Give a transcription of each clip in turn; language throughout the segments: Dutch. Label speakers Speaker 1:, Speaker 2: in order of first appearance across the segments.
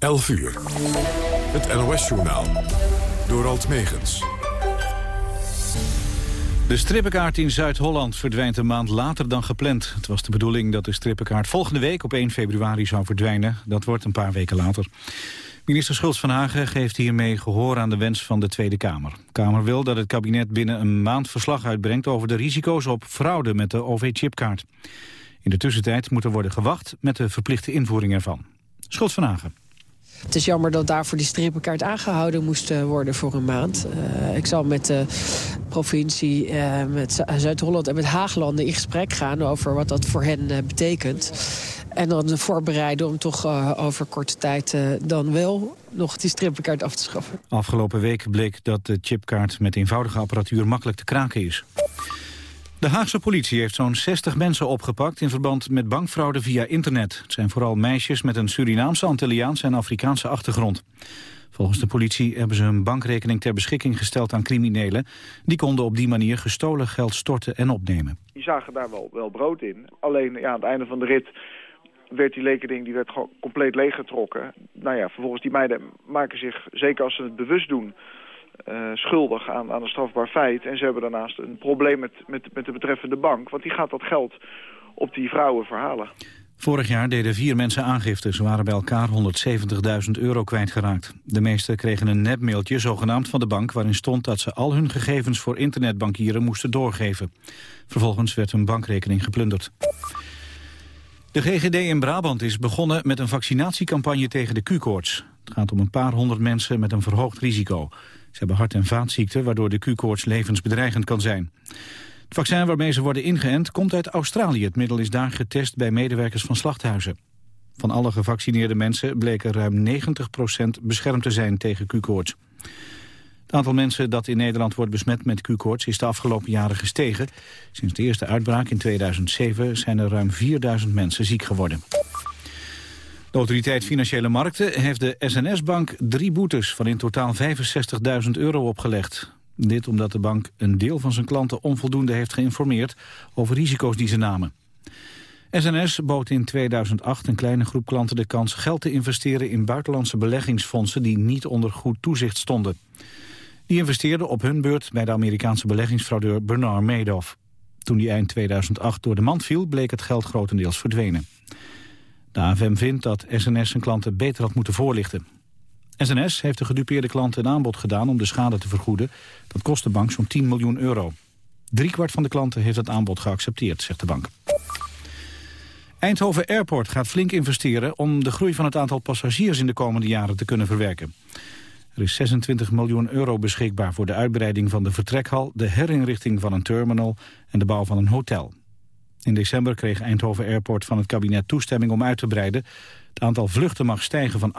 Speaker 1: 11 uur. Het NOS-journaal. Door Alt Megens.
Speaker 2: De strippenkaart in Zuid-Holland verdwijnt een maand later dan gepland. Het was de bedoeling dat de strippenkaart volgende week op 1 februari zou verdwijnen. Dat wordt een paar weken later. Minister Schultz van Hagen geeft hiermee gehoor aan de wens van de Tweede Kamer. De Kamer wil dat het kabinet binnen een maand verslag uitbrengt... over de risico's op fraude met de OV-chipkaart. In de tussentijd moet er worden gewacht met de verplichte invoering ervan. Schultz van Hagen.
Speaker 3: Het is jammer dat daarvoor die strippenkaart aangehouden moest eh, worden voor een maand. Uh, ik zal met de provincie, uh, met Zuid-Holland en met Haaglanden in gesprek gaan... over wat dat voor hen betekent. En dan voorbereiden om toch over korte tijd dan wel nog die strippenkaart af te schaffen.
Speaker 2: Afgelopen week bleek dat de chipkaart met eenvoudige apparatuur makkelijk te kraken is. De Haagse politie heeft zo'n 60 mensen opgepakt... in verband met bankfraude via internet. Het zijn vooral meisjes met een Surinaamse, Antilliaanse en Afrikaanse achtergrond. Volgens de politie hebben ze een bankrekening ter beschikking gesteld aan criminelen. Die konden op die manier gestolen geld storten en opnemen.
Speaker 4: Die zagen daar wel, wel brood in. Alleen ja, aan het einde van de rit werd die rekening die werd compleet leeggetrokken. Nou ja, vervolgens die meiden maken zich, zeker als ze het bewust doen uh, schuldig aan, aan een strafbaar feit. En ze hebben daarnaast een probleem met, met, met de betreffende bank. Want die gaat dat geld op die vrouwen verhalen.
Speaker 2: Vorig jaar deden vier mensen aangifte. Ze waren bij elkaar 170.000 euro kwijtgeraakt. De meesten kregen een nepmailtje, zogenaamd van de bank... waarin stond dat ze al hun gegevens voor internetbankieren moesten doorgeven. Vervolgens werd hun bankrekening geplunderd. De GGD in Brabant is begonnen met een vaccinatiecampagne tegen de Q-koorts. Het gaat om een paar honderd mensen met een verhoogd risico. Ze hebben hart- en vaatziekten waardoor de Q-koorts levensbedreigend kan zijn. Het vaccin waarmee ze worden ingeënt komt uit Australië. Het middel is daar getest bij medewerkers van slachthuizen. Van alle gevaccineerde mensen bleken ruim 90% beschermd te zijn tegen Q-koorts. Het aantal mensen dat in Nederland wordt besmet met Q-koorts is de afgelopen jaren gestegen. Sinds de eerste uitbraak in 2007 zijn er ruim 4000 mensen ziek geworden. De autoriteit Financiële Markten heeft de SNS-bank drie boetes van in totaal 65.000 euro opgelegd. Dit omdat de bank een deel van zijn klanten onvoldoende heeft geïnformeerd over risico's die ze namen. SNS bood in 2008 een kleine groep klanten de kans geld te investeren in buitenlandse beleggingsfondsen die niet onder goed toezicht stonden. Die investeerden op hun beurt bij de Amerikaanse beleggingsfraudeur Bernard Madoff. Toen die eind 2008 door de mand viel, bleek het geld grotendeels verdwenen. De AFM vindt dat SNS zijn klanten beter had moeten voorlichten. SNS heeft de gedupeerde klanten een aanbod gedaan om de schade te vergoeden. Dat kost de bank zo'n 10 miljoen euro. Driekwart van de klanten heeft het aanbod geaccepteerd, zegt de bank. Eindhoven Airport gaat flink investeren om de groei van het aantal passagiers in de komende jaren te kunnen verwerken. Er is 26 miljoen euro beschikbaar voor de uitbreiding van de vertrekhal, de herinrichting van een terminal en de bouw van een hotel. In december kreeg Eindhoven Airport van het kabinet toestemming om uit te breiden. Het aantal vluchten mag stijgen van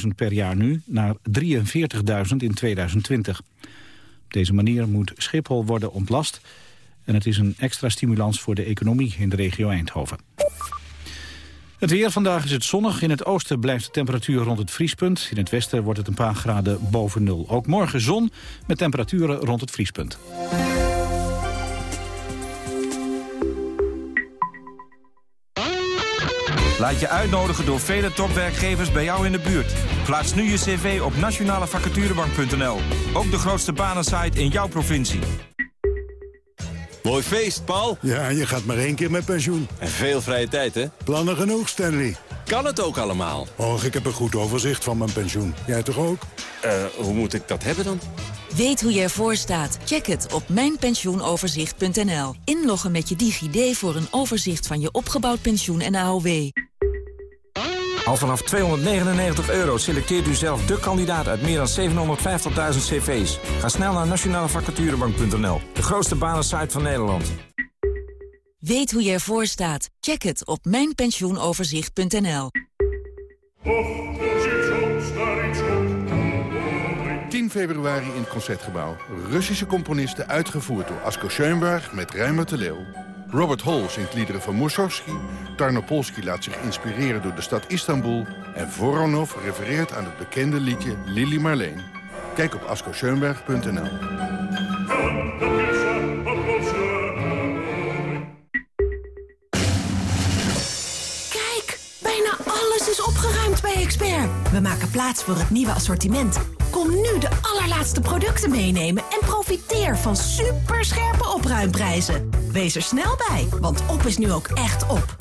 Speaker 2: 18.000 per jaar nu naar 43.000 in 2020. Op deze manier moet Schiphol worden ontlast... en het is een extra stimulans voor de economie in de regio Eindhoven. Het weer vandaag is het zonnig. In het oosten blijft de temperatuur rond het vriespunt. In het westen wordt het een paar graden boven nul. Ook morgen zon met temperaturen rond het vriespunt.
Speaker 5: Laat je uitnodigen door vele topwerkgevers bij jou in de buurt. Plaats nu je cv op nationalevacaturebank.nl. Ook de grootste banensite in jouw provincie.
Speaker 6: Mooi feest, Paul.
Speaker 7: Ja, je gaat maar één keer met pensioen.
Speaker 6: En veel vrije tijd, hè?
Speaker 7: Plannen genoeg, Stanley.
Speaker 6: Kan het ook allemaal?
Speaker 7: Och, ik heb een goed overzicht van mijn pensioen. Jij toch ook?
Speaker 6: Eh, hoe moet ik dat hebben dan?
Speaker 8: Weet hoe je ervoor staat? Check het op mijnpensioenoverzicht.nl. Inloggen met je DigiD voor een overzicht van je opgebouwd pensioen en AOW.
Speaker 5: Al vanaf 299 euro selecteert u zelf de kandidaat uit meer dan 750.000 cv's. Ga snel naar nationalevacaturebank.nl, de grootste banensite van Nederland.
Speaker 8: Weet hoe je ervoor staat? Check het op mijnpensioenoverzicht.nl.
Speaker 9: 10 februari in het Concertgebouw. Russische componisten uitgevoerd door Asko Schoenberg met Rijmer de Leeuw. Robert Hall zingt liederen van Mussorgsky. Tarnopolsky laat zich inspireren door de stad Istanbul. En Voronov refereert aan het bekende liedje Lili Marleen. Kijk op askoschoenberg.nl.
Speaker 10: bij Expert. Expert. We maken plaats voor het nieuwe assortiment. Kom nu de allerlaatste producten meenemen en profiteer van superscherpe opruimprijzen. Wees er snel bij, want op is nu ook echt op.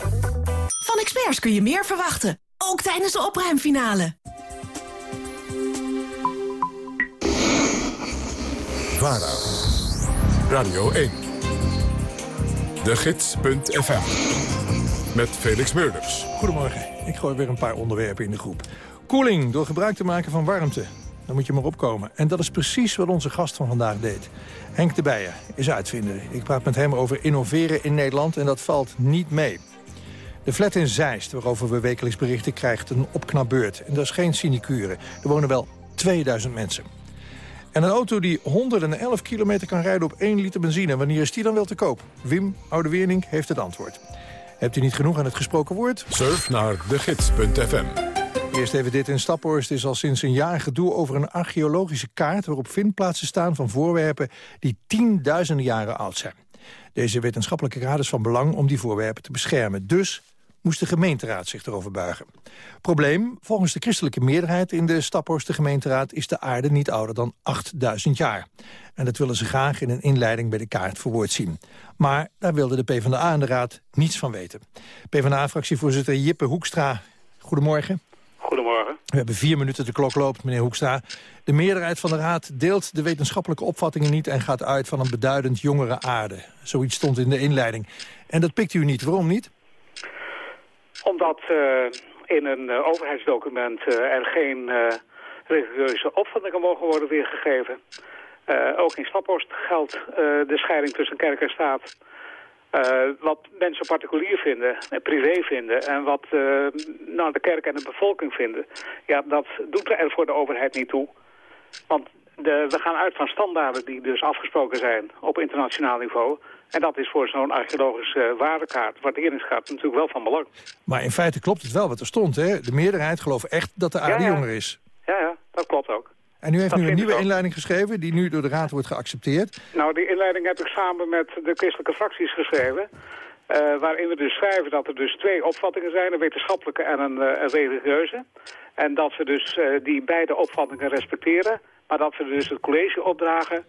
Speaker 10: Van Experts kun je meer verwachten, ook tijdens de opruimfinale.
Speaker 1: VARA. Radio 1. De Gids.fm. Met Felix Meurders.
Speaker 11: Goedemorgen. Ik gooi weer een paar onderwerpen in de groep. Koeling door gebruik te maken van warmte. Dan moet je maar opkomen. En dat is precies wat onze gast van vandaag deed. Henk de Beijer is uitvinder. Ik praat met hem over innoveren in Nederland en dat valt niet mee. De flat in Zeist, waarover we wekelijks berichten, krijgt een opknapbeurt. En dat is geen sinecure. Er wonen wel 2000 mensen. En een auto die 111 kilometer kan rijden op 1 liter benzine. Wanneer is die dan wel te koop? Wim Oudeweernink heeft het antwoord. Hebt u niet genoeg aan het gesproken woord?
Speaker 1: Surf naar degids.fm.
Speaker 11: Eerst even dit in Staphorst is al sinds een jaar gedoe over een archeologische kaart... waarop vindplaatsen staan van voorwerpen die tienduizenden jaren oud zijn. Deze wetenschappelijke raad is van belang om die voorwerpen te beschermen. Dus moest de gemeenteraad zich erover buigen. Probleem, volgens de christelijke meerderheid in de Staphorster gemeenteraad... is de aarde niet ouder dan 8000 jaar. En dat willen ze graag in een inleiding bij de kaart verwoord zien. Maar daar wilde de PvdA en de raad niets van weten. PvdA-fractievoorzitter Jippe Hoekstra, goedemorgen.
Speaker 12: Goedemorgen.
Speaker 11: We hebben vier minuten, de klok loopt, meneer Hoekstra. De meerderheid van de Raad deelt de wetenschappelijke opvattingen niet... en gaat uit van een beduidend jongere aarde. Zoiets stond in de inleiding. En dat pikt u niet. Waarom niet?
Speaker 12: Omdat uh, in een uh, overheidsdocument uh, er geen religieuze opvattingen mogen worden weergegeven. ook in Staphorst geldt de scheiding tussen kerk en staat. wat mensen particulier vinden, en privé vinden en wat nou, de kerk en de bevolking vinden, ja, dat doet er voor de overheid niet toe. Want de, we gaan uit van standaarden die dus afgesproken zijn op internationaal niveau. En dat is voor zo'n archeologische waardekaart, waarderingskaart, natuurlijk wel van belang.
Speaker 11: Maar in feite klopt het wel wat er stond, hè? De meerderheid gelooft echt dat de aarde
Speaker 12: ja, ja.
Speaker 11: jonger is.
Speaker 12: Ja, ja, dat klopt ook.
Speaker 11: En u heeft
Speaker 12: Dat
Speaker 11: nu een nieuwe inleiding geschreven... die nu door de Raad wordt geaccepteerd.
Speaker 12: Nou, die inleiding heb ik samen met de christelijke fracties geschreven. eh, waarin we dus schrijven dat er dus twee opvattingen zijn, een wetenschappelijke en een, eh, een religieuze. En dat we dus eh, die beide opvattingen respecteren. Maar dat we dus het college opdragen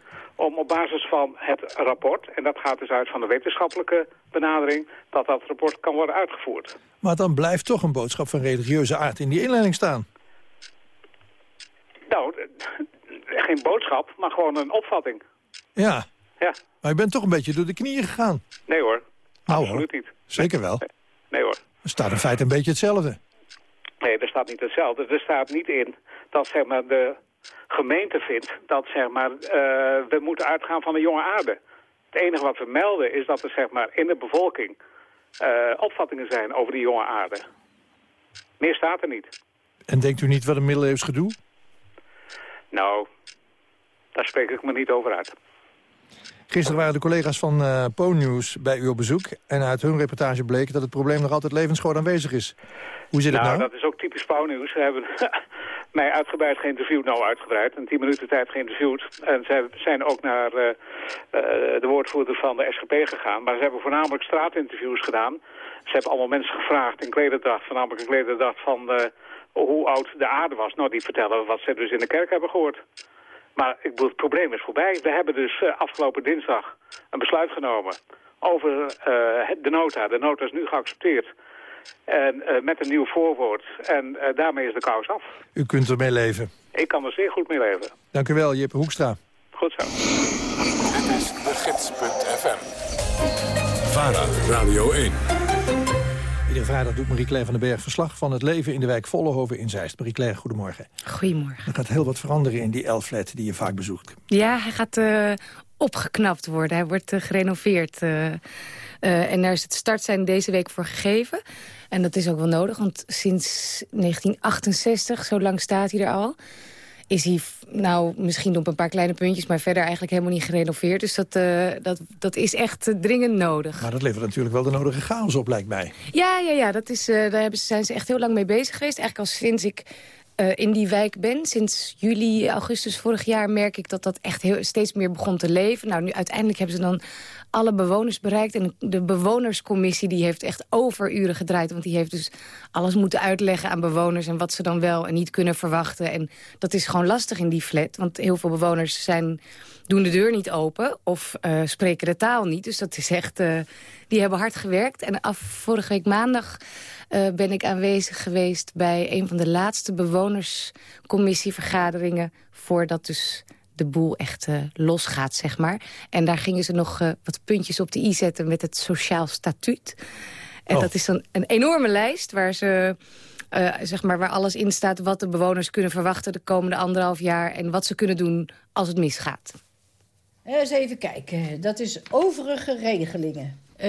Speaker 12: om op basis van het rapport, en dat gaat dus uit van de wetenschappelijke benadering, dat dat rapport kan worden uitgevoerd.
Speaker 11: Maar dan blijft toch een boodschap van religieuze aard in die inleiding staan.
Speaker 12: Nou, geen boodschap, maar gewoon een opvatting.
Speaker 11: Ja,
Speaker 12: Ja,
Speaker 11: maar je bent toch een beetje door de knieën gegaan.
Speaker 12: nee hoor.
Speaker 11: Nou,
Speaker 12: Absoluut
Speaker 11: hoor.
Speaker 12: niet.
Speaker 11: Zeker wel.
Speaker 12: Nee hoor.
Speaker 11: Er staat in feite een beetje hetzelfde.
Speaker 12: Nee, er staat niet hetzelfde. Er staat niet in dat zeg maar, de gemeente vindt dat zeg maar, eh, we moeten uitgaan van een jonge aarde. Het enige wat we melden is dat er zeg maar, in de bevolking eh, opvattingen zijn over die jonge aarde. Meer staat er niet.
Speaker 11: En denkt u niet wat een middeleeuws gedoe?
Speaker 12: Nou, daar spreek ik me niet over uit.
Speaker 11: Gisteren waren de collega's van eh Po-News bij u op bezoek. En uit hun reportage bleek dat het probleem nog altijd levensgroot aanwezig is. Hoe zit het
Speaker 12: nou,
Speaker 11: nou?
Speaker 12: dat is ook typisch Pauwnieuws. Ze hebben mij uitgebreid geïnterviewd, nou uitgebreid, in tien minuten tijd geïnterviewd. En ze zijn ook naar eh, eh, de woordvoerder van de SGP gegaan. Maar ze hebben voornamelijk straatinterviews gedaan. Ze hebben allemaal mensen gevraagd in klederdracht, voornamelijk in klederdracht van eh, hoe oud de aarde was. Nou, die vertellen wat ze dus in de kerk hebben gehoord. Maar ik bedoel, het probleem is voorbij. We hebben dus afgelopen dinsdag een besluit genomen over de nota. De nota is nu geaccepteerd. En eh, met een nieuw voorwoord. En eh, daarmee is de kous af.
Speaker 11: U kunt ermee leven.
Speaker 12: Ik kan er zeer goed mee leven.
Speaker 11: Dank u wel, Jip Hoekstra.
Speaker 12: Goed zo.
Speaker 1: Dit is de Gids.fm. VARA. Radio 1.
Speaker 11: Iedere vrijdag doet Marie-Claire van den Berg verslag van het leven in de wijk Vollenhoven in Zeist. Marie-Claire, goedemorgen.
Speaker 13: Goedemorgen.
Speaker 11: Er gaat heel wat veranderen in die L-flat die je vaak bezoekt.
Speaker 13: Ja, hij gaat eh, opgeknapt worden. Hij wordt eh, gerenoveerd. Eh, en daar is het startsein deze week voor gegeven. En dat is ook wel nodig, want sinds 1968, zo lang staat hij er al... is hij, nou, misschien op een paar kleine puntjes... maar verder eigenlijk helemaal niet gerenoveerd. Dus dat, eh, dat, dat is echt eh, dringend nodig.
Speaker 11: Maar dat levert natuurlijk wel de nodige chaos op, lijkt mij.
Speaker 13: Ja, ja, ja dat is, daar hebben ze, zijn ze echt heel lang mee bezig geweest. Eigenlijk al sinds ik eh, in die wijk ben. Sinds juli, augustus vorig jaar merk ik dat dat echt heel, steeds meer begon te leven. Nou, nu uiteindelijk hebben ze dan alle bewoners bereikt. En de bewonerscommissie die heeft echt overuren gedraaid. Want die heeft dus alles moeten uitleggen aan bewoners... en wat ze dan wel en niet kunnen verwachten. En dat is gewoon lastig in die flat. Want heel veel bewoners zijn, doen de deur niet open... of uh, spreken de taal niet. Dus dat is echt... Uh, die hebben hard gewerkt. En af vorige week maandag uh, ben ik aanwezig geweest... bij een van de laatste bewonerscommissievergaderingen... voordat dus de boel echt uh, losgaat, zeg maar. En daar gingen ze nog uh, wat puntjes op de i zetten met het sociaal statuut. En oh. dat is dan een enorme lijst waar ze... Uh, zeg maar, waar alles in staat wat de bewoners kunnen verwachten... de komende anderhalf jaar en wat ze kunnen doen als het misgaat.
Speaker 14: Eens even kijken. Dat is overige regelingen. 3.1.2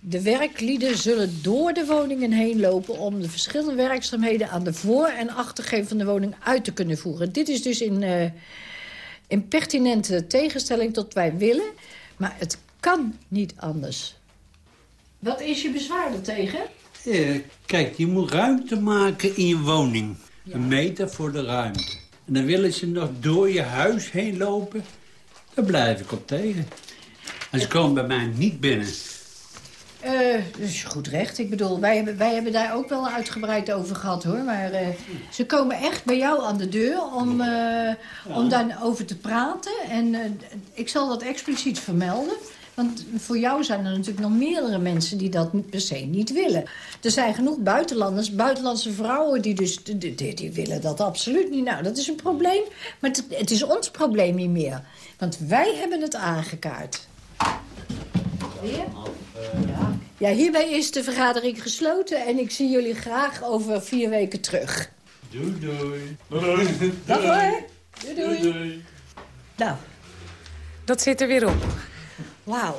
Speaker 14: de werklieden zullen door de woningen heen lopen... om de verschillende werkzaamheden aan de voor- en achtergevel van de woning uit te kunnen voeren. Dit is dus in, uh, in pertinente tegenstelling tot wij willen. Maar het kan niet anders. Wat is je bezwaar ertegen?
Speaker 15: Uh, kijk, je moet ruimte maken in je woning. Ja. Een meter voor de ruimte. En dan willen ze nog door je huis heen lopen. Daar blijf ik op tegen. En ze komen bij mij niet binnen.
Speaker 14: Uh, dat is goed recht. Ik bedoel, wij hebben, wij hebben daar ook wel uitgebreid over gehad, hoor. Maar uh, ze komen echt bij jou aan de deur om, uh, ja. om daarover te praten. En ik zal dat expliciet vermelden. Want voor jou zijn er natuurlijk nog meerdere mensen die dat per se niet willen. Er zijn genoeg buitenlanders, buitenlandse vrouwen die dus die, die, die willen dat absoluut niet. Nou, dat is een probleem. Maar het, het is ons probleem niet meer. Want wij hebben het aangekaart. Weer? Ja. ja, hierbij is de vergadering gesloten en ik zie jullie graag over vier weken terug.
Speaker 15: Doei, doei.
Speaker 14: Doei. Dag hoor. Doei, doei. doei. Nou.
Speaker 13: Dat zit er weer op.
Speaker 14: Wauw.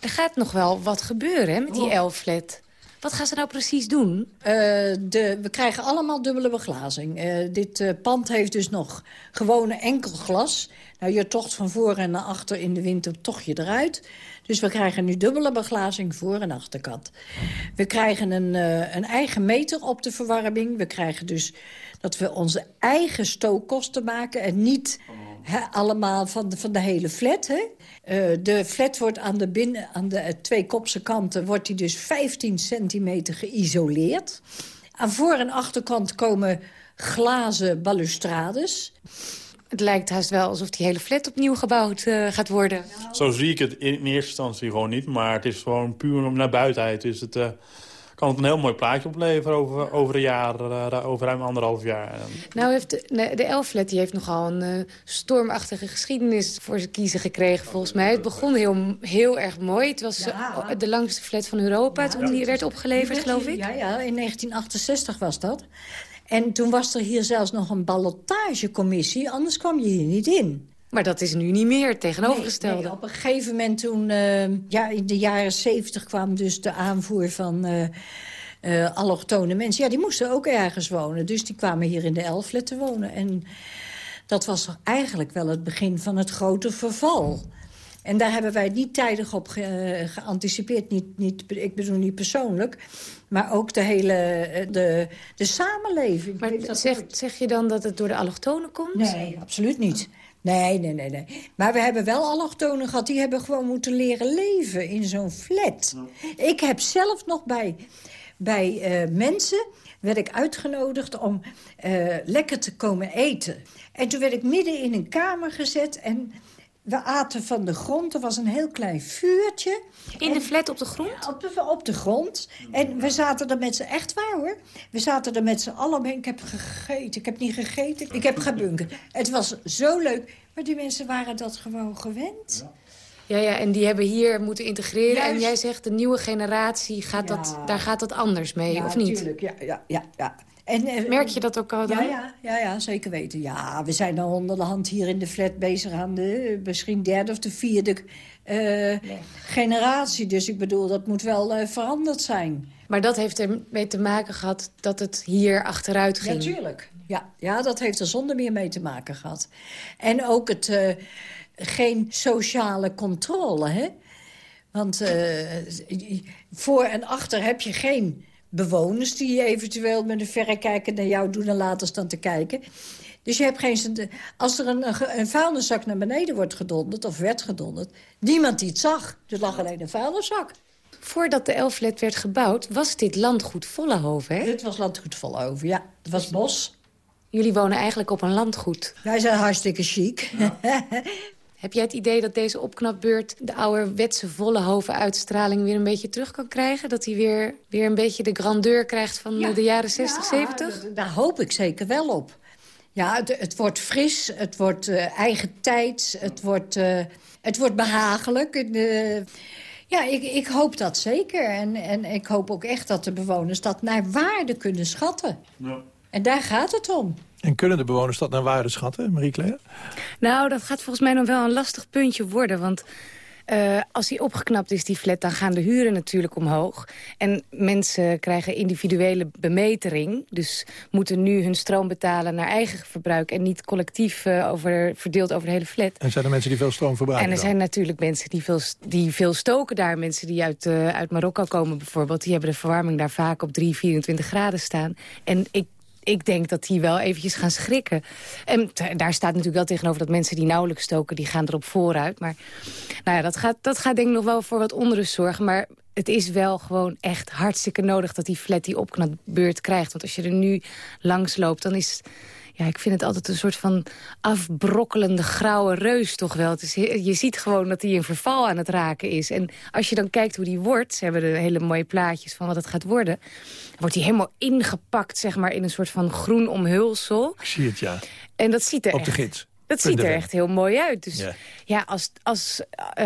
Speaker 13: Er gaat nog wel wat gebeuren hè, met die elflet. Wat gaan ze nou precies doen?
Speaker 14: Uh, de, we krijgen allemaal dubbele beglazing. Uh, dit uh, pand heeft dus nog gewone enkel glas. Nou, je tocht van voor en naar achter in de winter tocht je eruit. Dus we krijgen nu dubbele beglazing voor- en achterkant. We krijgen een, uh, een eigen meter op de verwarming. We krijgen dus dat we onze eigen stookkosten maken... en niet he, allemaal van de, van de hele flat. Hè? Uh, de flat wordt aan de, binnen, aan de uh, twee kopse kanten wordt die dus 15 centimeter geïsoleerd. Aan voor- en achterkant komen glazen balustrades...
Speaker 13: Het lijkt haast wel alsof die hele flat opnieuw gebouwd uh, gaat worden.
Speaker 16: Zo zie ik het in eerste instantie gewoon niet. Maar het is gewoon puur om naar buitenheid. Dus het uh, kan het een heel mooi plaatje opleveren over, over een jaar, uh, over ruim anderhalf jaar.
Speaker 13: Nou heeft de, de Elflet die heeft nogal een stormachtige geschiedenis voor zijn kiezen gekregen volgens mij. Het begon heel, heel erg mooi. Het was ja. de langste flat van Europa ja, toen die werd opgeleverd, geloof ik.
Speaker 14: Ja, ja, in 1968 was dat. En toen was er hier zelfs nog een ballotagecommissie, anders kwam je hier niet in.
Speaker 13: Maar dat is nu niet meer, tegenovergestelde.
Speaker 14: Nee, nee, op een gegeven moment toen, uh, ja, in de jaren zeventig kwam dus de aanvoer van uh, uh, allochtone mensen. Ja, die moesten ook ergens wonen, dus die kwamen hier in de Elflet te wonen. En dat was eigenlijk wel het begin van het grote verval. En daar hebben wij niet tijdig op ge geanticipeerd. Niet, niet, ik bedoel niet persoonlijk. Maar ook de hele de, de samenleving.
Speaker 13: Maar zeg, zeg je dan dat het door de allochtonen komt?
Speaker 14: Nee, absoluut niet. Nee, nee, nee, nee. Maar we hebben wel allochtonen gehad. Die hebben gewoon moeten leren leven in zo'n flat. Ja. Ik heb zelf nog bij, bij uh, mensen... werd ik uitgenodigd om uh, lekker te komen eten. En toen werd ik midden in een kamer gezet... en we aten van de grond. Er was een heel klein vuurtje.
Speaker 13: In en, de flat op de grond?
Speaker 14: Ja, op, de, op de grond. En we zaten er met z'n... Echt waar hoor. We zaten er met z'n allen omheen. Ik heb gegeten. Ik heb niet gegeten. Ik heb gebunkerd. Het was zo leuk. Maar die mensen waren dat gewoon gewend.
Speaker 13: Ja. Ja, ja, en die hebben hier moeten integreren. Juist. En jij zegt, de nieuwe generatie, gaat ja. dat, daar gaat dat anders mee,
Speaker 14: ja,
Speaker 13: of niet?
Speaker 14: Tuurlijk. Ja, ja, ja, ja. En, uh,
Speaker 13: Merk je dat ook al dan?
Speaker 14: Ja, ja, ja, ja, zeker weten. Ja, we zijn al onder de hand hier in de flat bezig aan de misschien derde of de vierde uh, nee. generatie. Dus ik bedoel, dat moet wel uh, veranderd zijn.
Speaker 13: Maar dat heeft ermee te maken gehad dat het hier achteruit ging?
Speaker 14: Natuurlijk. Ja, ja, dat heeft er zonder meer mee te maken gehad. En ook het geen sociale controle, hè? Want voor en achter heb je geen bewoners die eventueel met een verrekijker naar jou doen... en later staan te kijken. Dus je hebt geen... zin- Als er een, een vuilniszak naar beneden wordt gedonderd, of werd gedonderd... niemand die het zag. Er lag alleen een vuilniszak.
Speaker 13: Voordat de Elflet werd gebouwd, was dit landgoed Vollenhoven, hè?
Speaker 14: Dit was landgoed Vollenhoven, ja. Het was bos.
Speaker 13: Jullie wonen eigenlijk op een landgoed.
Speaker 14: Wij zijn hartstikke chic.
Speaker 13: Heb jij het idee dat deze opknapbeurt de ouderwetse Vollenhoven-uitstraling weer een beetje terug kan krijgen? Dat hij weer, weer een beetje de grandeur krijgt van de jaren 60, 70?
Speaker 14: Daar, hoop ik zeker wel op. Ja, het, het wordt fris, het wordt eh, eigen tijd, het wordt, eh, het wordt behagelijk. En, eh, ja, ik, ik hoop dat zeker. En, en ik hoop ook echt dat de bewoners dat naar waarde kunnen schatten. En daar gaat het om.
Speaker 11: En kunnen de bewoners dat naar waarde schatten, Marie-Claire?
Speaker 13: Nou, dat gaat volgens mij nog wel een lastig puntje worden. Want eh, als die opgeknapt is, die flat, dan gaan de huren natuurlijk omhoog. En mensen krijgen individuele bemetering. Dus moeten nu hun stroom betalen naar eigen verbruik... en niet collectief eh, over, verdeeld over de hele flat.
Speaker 11: En zijn er mensen die veel stroom verbruiken
Speaker 13: En er
Speaker 11: dan?
Speaker 13: zijn natuurlijk mensen die veel, die veel stoken daar. Mensen die uit, eh, uit Marokko komen bijvoorbeeld. Die hebben de verwarming daar vaak op 3, 24 graden staan. En ik ik denk dat die wel eventjes gaan schrikken. En daar staat natuurlijk wel tegenover dat mensen die nauwelijks stoken... die gaan erop vooruit. Maar nou ja, dat, gaat, dat gaat denk ik nog wel voor wat onrust zorgen. Maar het is wel gewoon echt hartstikke nodig... dat die flat die opknapbeurt krijgt. Want als je er nu langs loopt, dan is... Ja, ik vind het altijd een soort van afbrokkelende grauwe reus toch wel. Het is, je ziet gewoon dat hij in verval aan het raken is. En als je dan kijkt hoe die wordt... ze hebben de hele mooie plaatjes van wat het gaat worden... wordt hij helemaal ingepakt zeg maar, in een soort van groen omhulsel.
Speaker 11: Ik zie het, ja.
Speaker 13: En dat ziet er
Speaker 11: Op de
Speaker 13: echt-
Speaker 11: gids.
Speaker 13: Dat ziet er echt heel mooi uit. Dus
Speaker 11: Ja.
Speaker 13: ja, als, als, eh,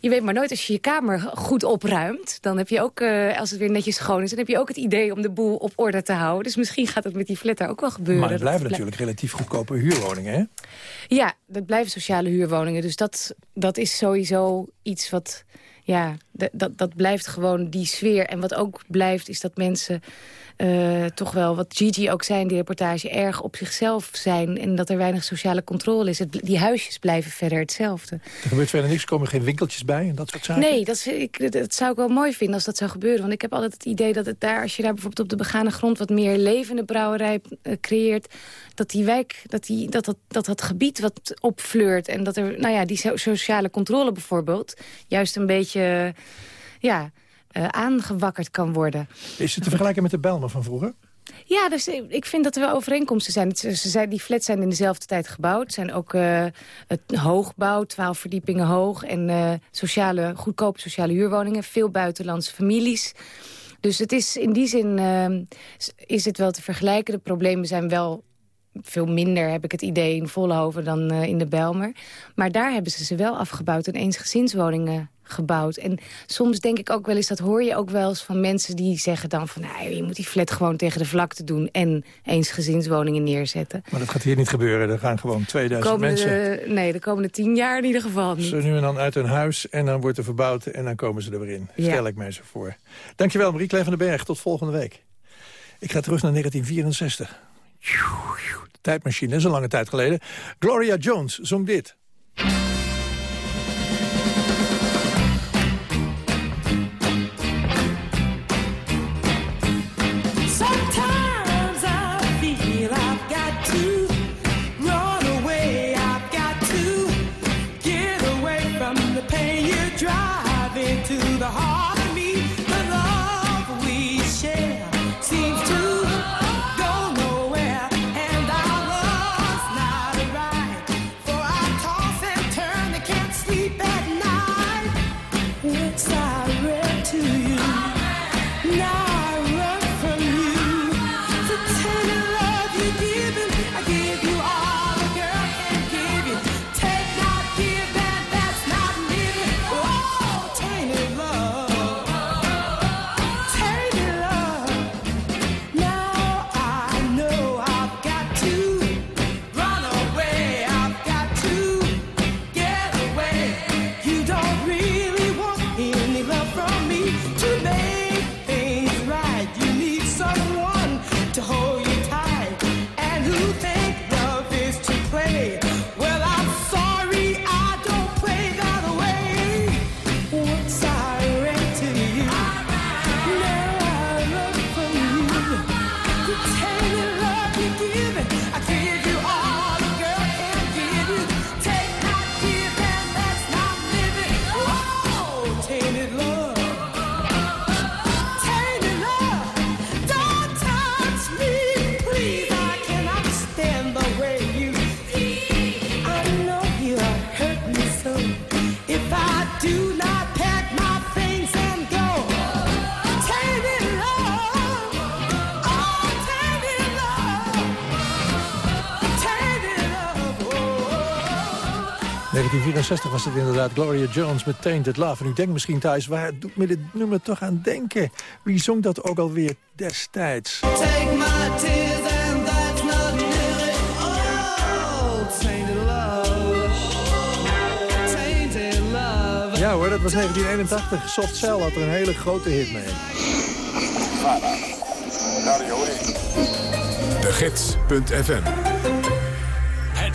Speaker 13: je weet maar nooit, als je je kamer goed opruimt... dan heb je ook, eh, als het weer netjes schoon is... dan heb je ook het idee om de boel op orde te houden. Dus misschien gaat het met die flat daar ook wel gebeuren.
Speaker 11: Maar het
Speaker 13: Dat
Speaker 11: blijven
Speaker 13: blij-
Speaker 11: natuurlijk relatief goedkope huurwoningen, hè?
Speaker 13: Ja, dat blijven sociale huurwoningen. Dus dat, dat is sowieso iets wat... Ja, dat, dat blijft gewoon die sfeer. En wat ook blijft, is dat mensen eh, toch wel... wat Gigi ook zei in die reportage, erg op zichzelf zijn... en dat er weinig sociale controle is. Het, die huisjes blijven verder hetzelfde.
Speaker 11: Er gebeurt verder niks, er komen geen winkeltjes bij en dat soort zaken.
Speaker 13: Nee, dat, is, ik, dat zou ik wel mooi vinden als dat zou gebeuren. Want ik heb altijd het idee dat het daar, als je daar bijvoorbeeld op de begane grond... wat meer levende brouwerij eh, creëert... dat die wijk, dat, die, dat, dat, dat dat gebied wat opfleurt... en dat er, nou ja, die so- sociale controle bijvoorbeeld... juist een beetje, eh, ja, eh, aangewakkerd kan worden.
Speaker 11: Is het te vergelijken met de Belmen van vroeger?
Speaker 13: Ja, dus ik vind dat er wel overeenkomsten zijn. Ze zijn die flats zijn in dezelfde tijd gebouwd. Zijn ook eh, het hoogbouw, twaalf verdiepingen hoog... en eh, sociale, goedkope sociale huurwoningen. Veel buitenlandse families. Dus het is in die zin eh, is het wel te vergelijken. De problemen zijn wel veel minder, heb ik het idee, in Vollenhoven dan eh, in de Belmer. Maar daar hebben ze ze wel afgebouwd en eensgezinswoningen gebouwd. En soms denk ik ook wel eens, dat hoor je ook wel eens van mensen die zeggen dan van... Nou, je moet die flat gewoon tegen de vlakte doen en eensgezinswoningen neerzetten.
Speaker 11: Maar dat gaat hier niet gebeuren. Er gaan gewoon 2000 mensen
Speaker 13: nee, de komende tien jaar in ieder geval niet.
Speaker 11: zo nu en dan uit hun huis en dan wordt er verbouwd en dan komen ze er weer in.
Speaker 13: Ja.
Speaker 11: Stel ik mij zo voor. Dankjewel Marie-Claire van den Berg. Tot volgende week. Ik ga terug naar 1964. De tijdmachine, dat is een lange tijd geleden. Gloria Jones zong dit. 1964 was het inderdaad Gloria Jones met Tainted Love. En u denkt misschien thuis, waar doet me dit nummer toch aan denken? Wie zong dat ook alweer destijds?
Speaker 17: Take my tears and that's not. Tainted love. Tainted love.
Speaker 11: Ja hoor, dat was 1981. Soft Cell had er een hele grote hit mee.
Speaker 1: De Gids.fm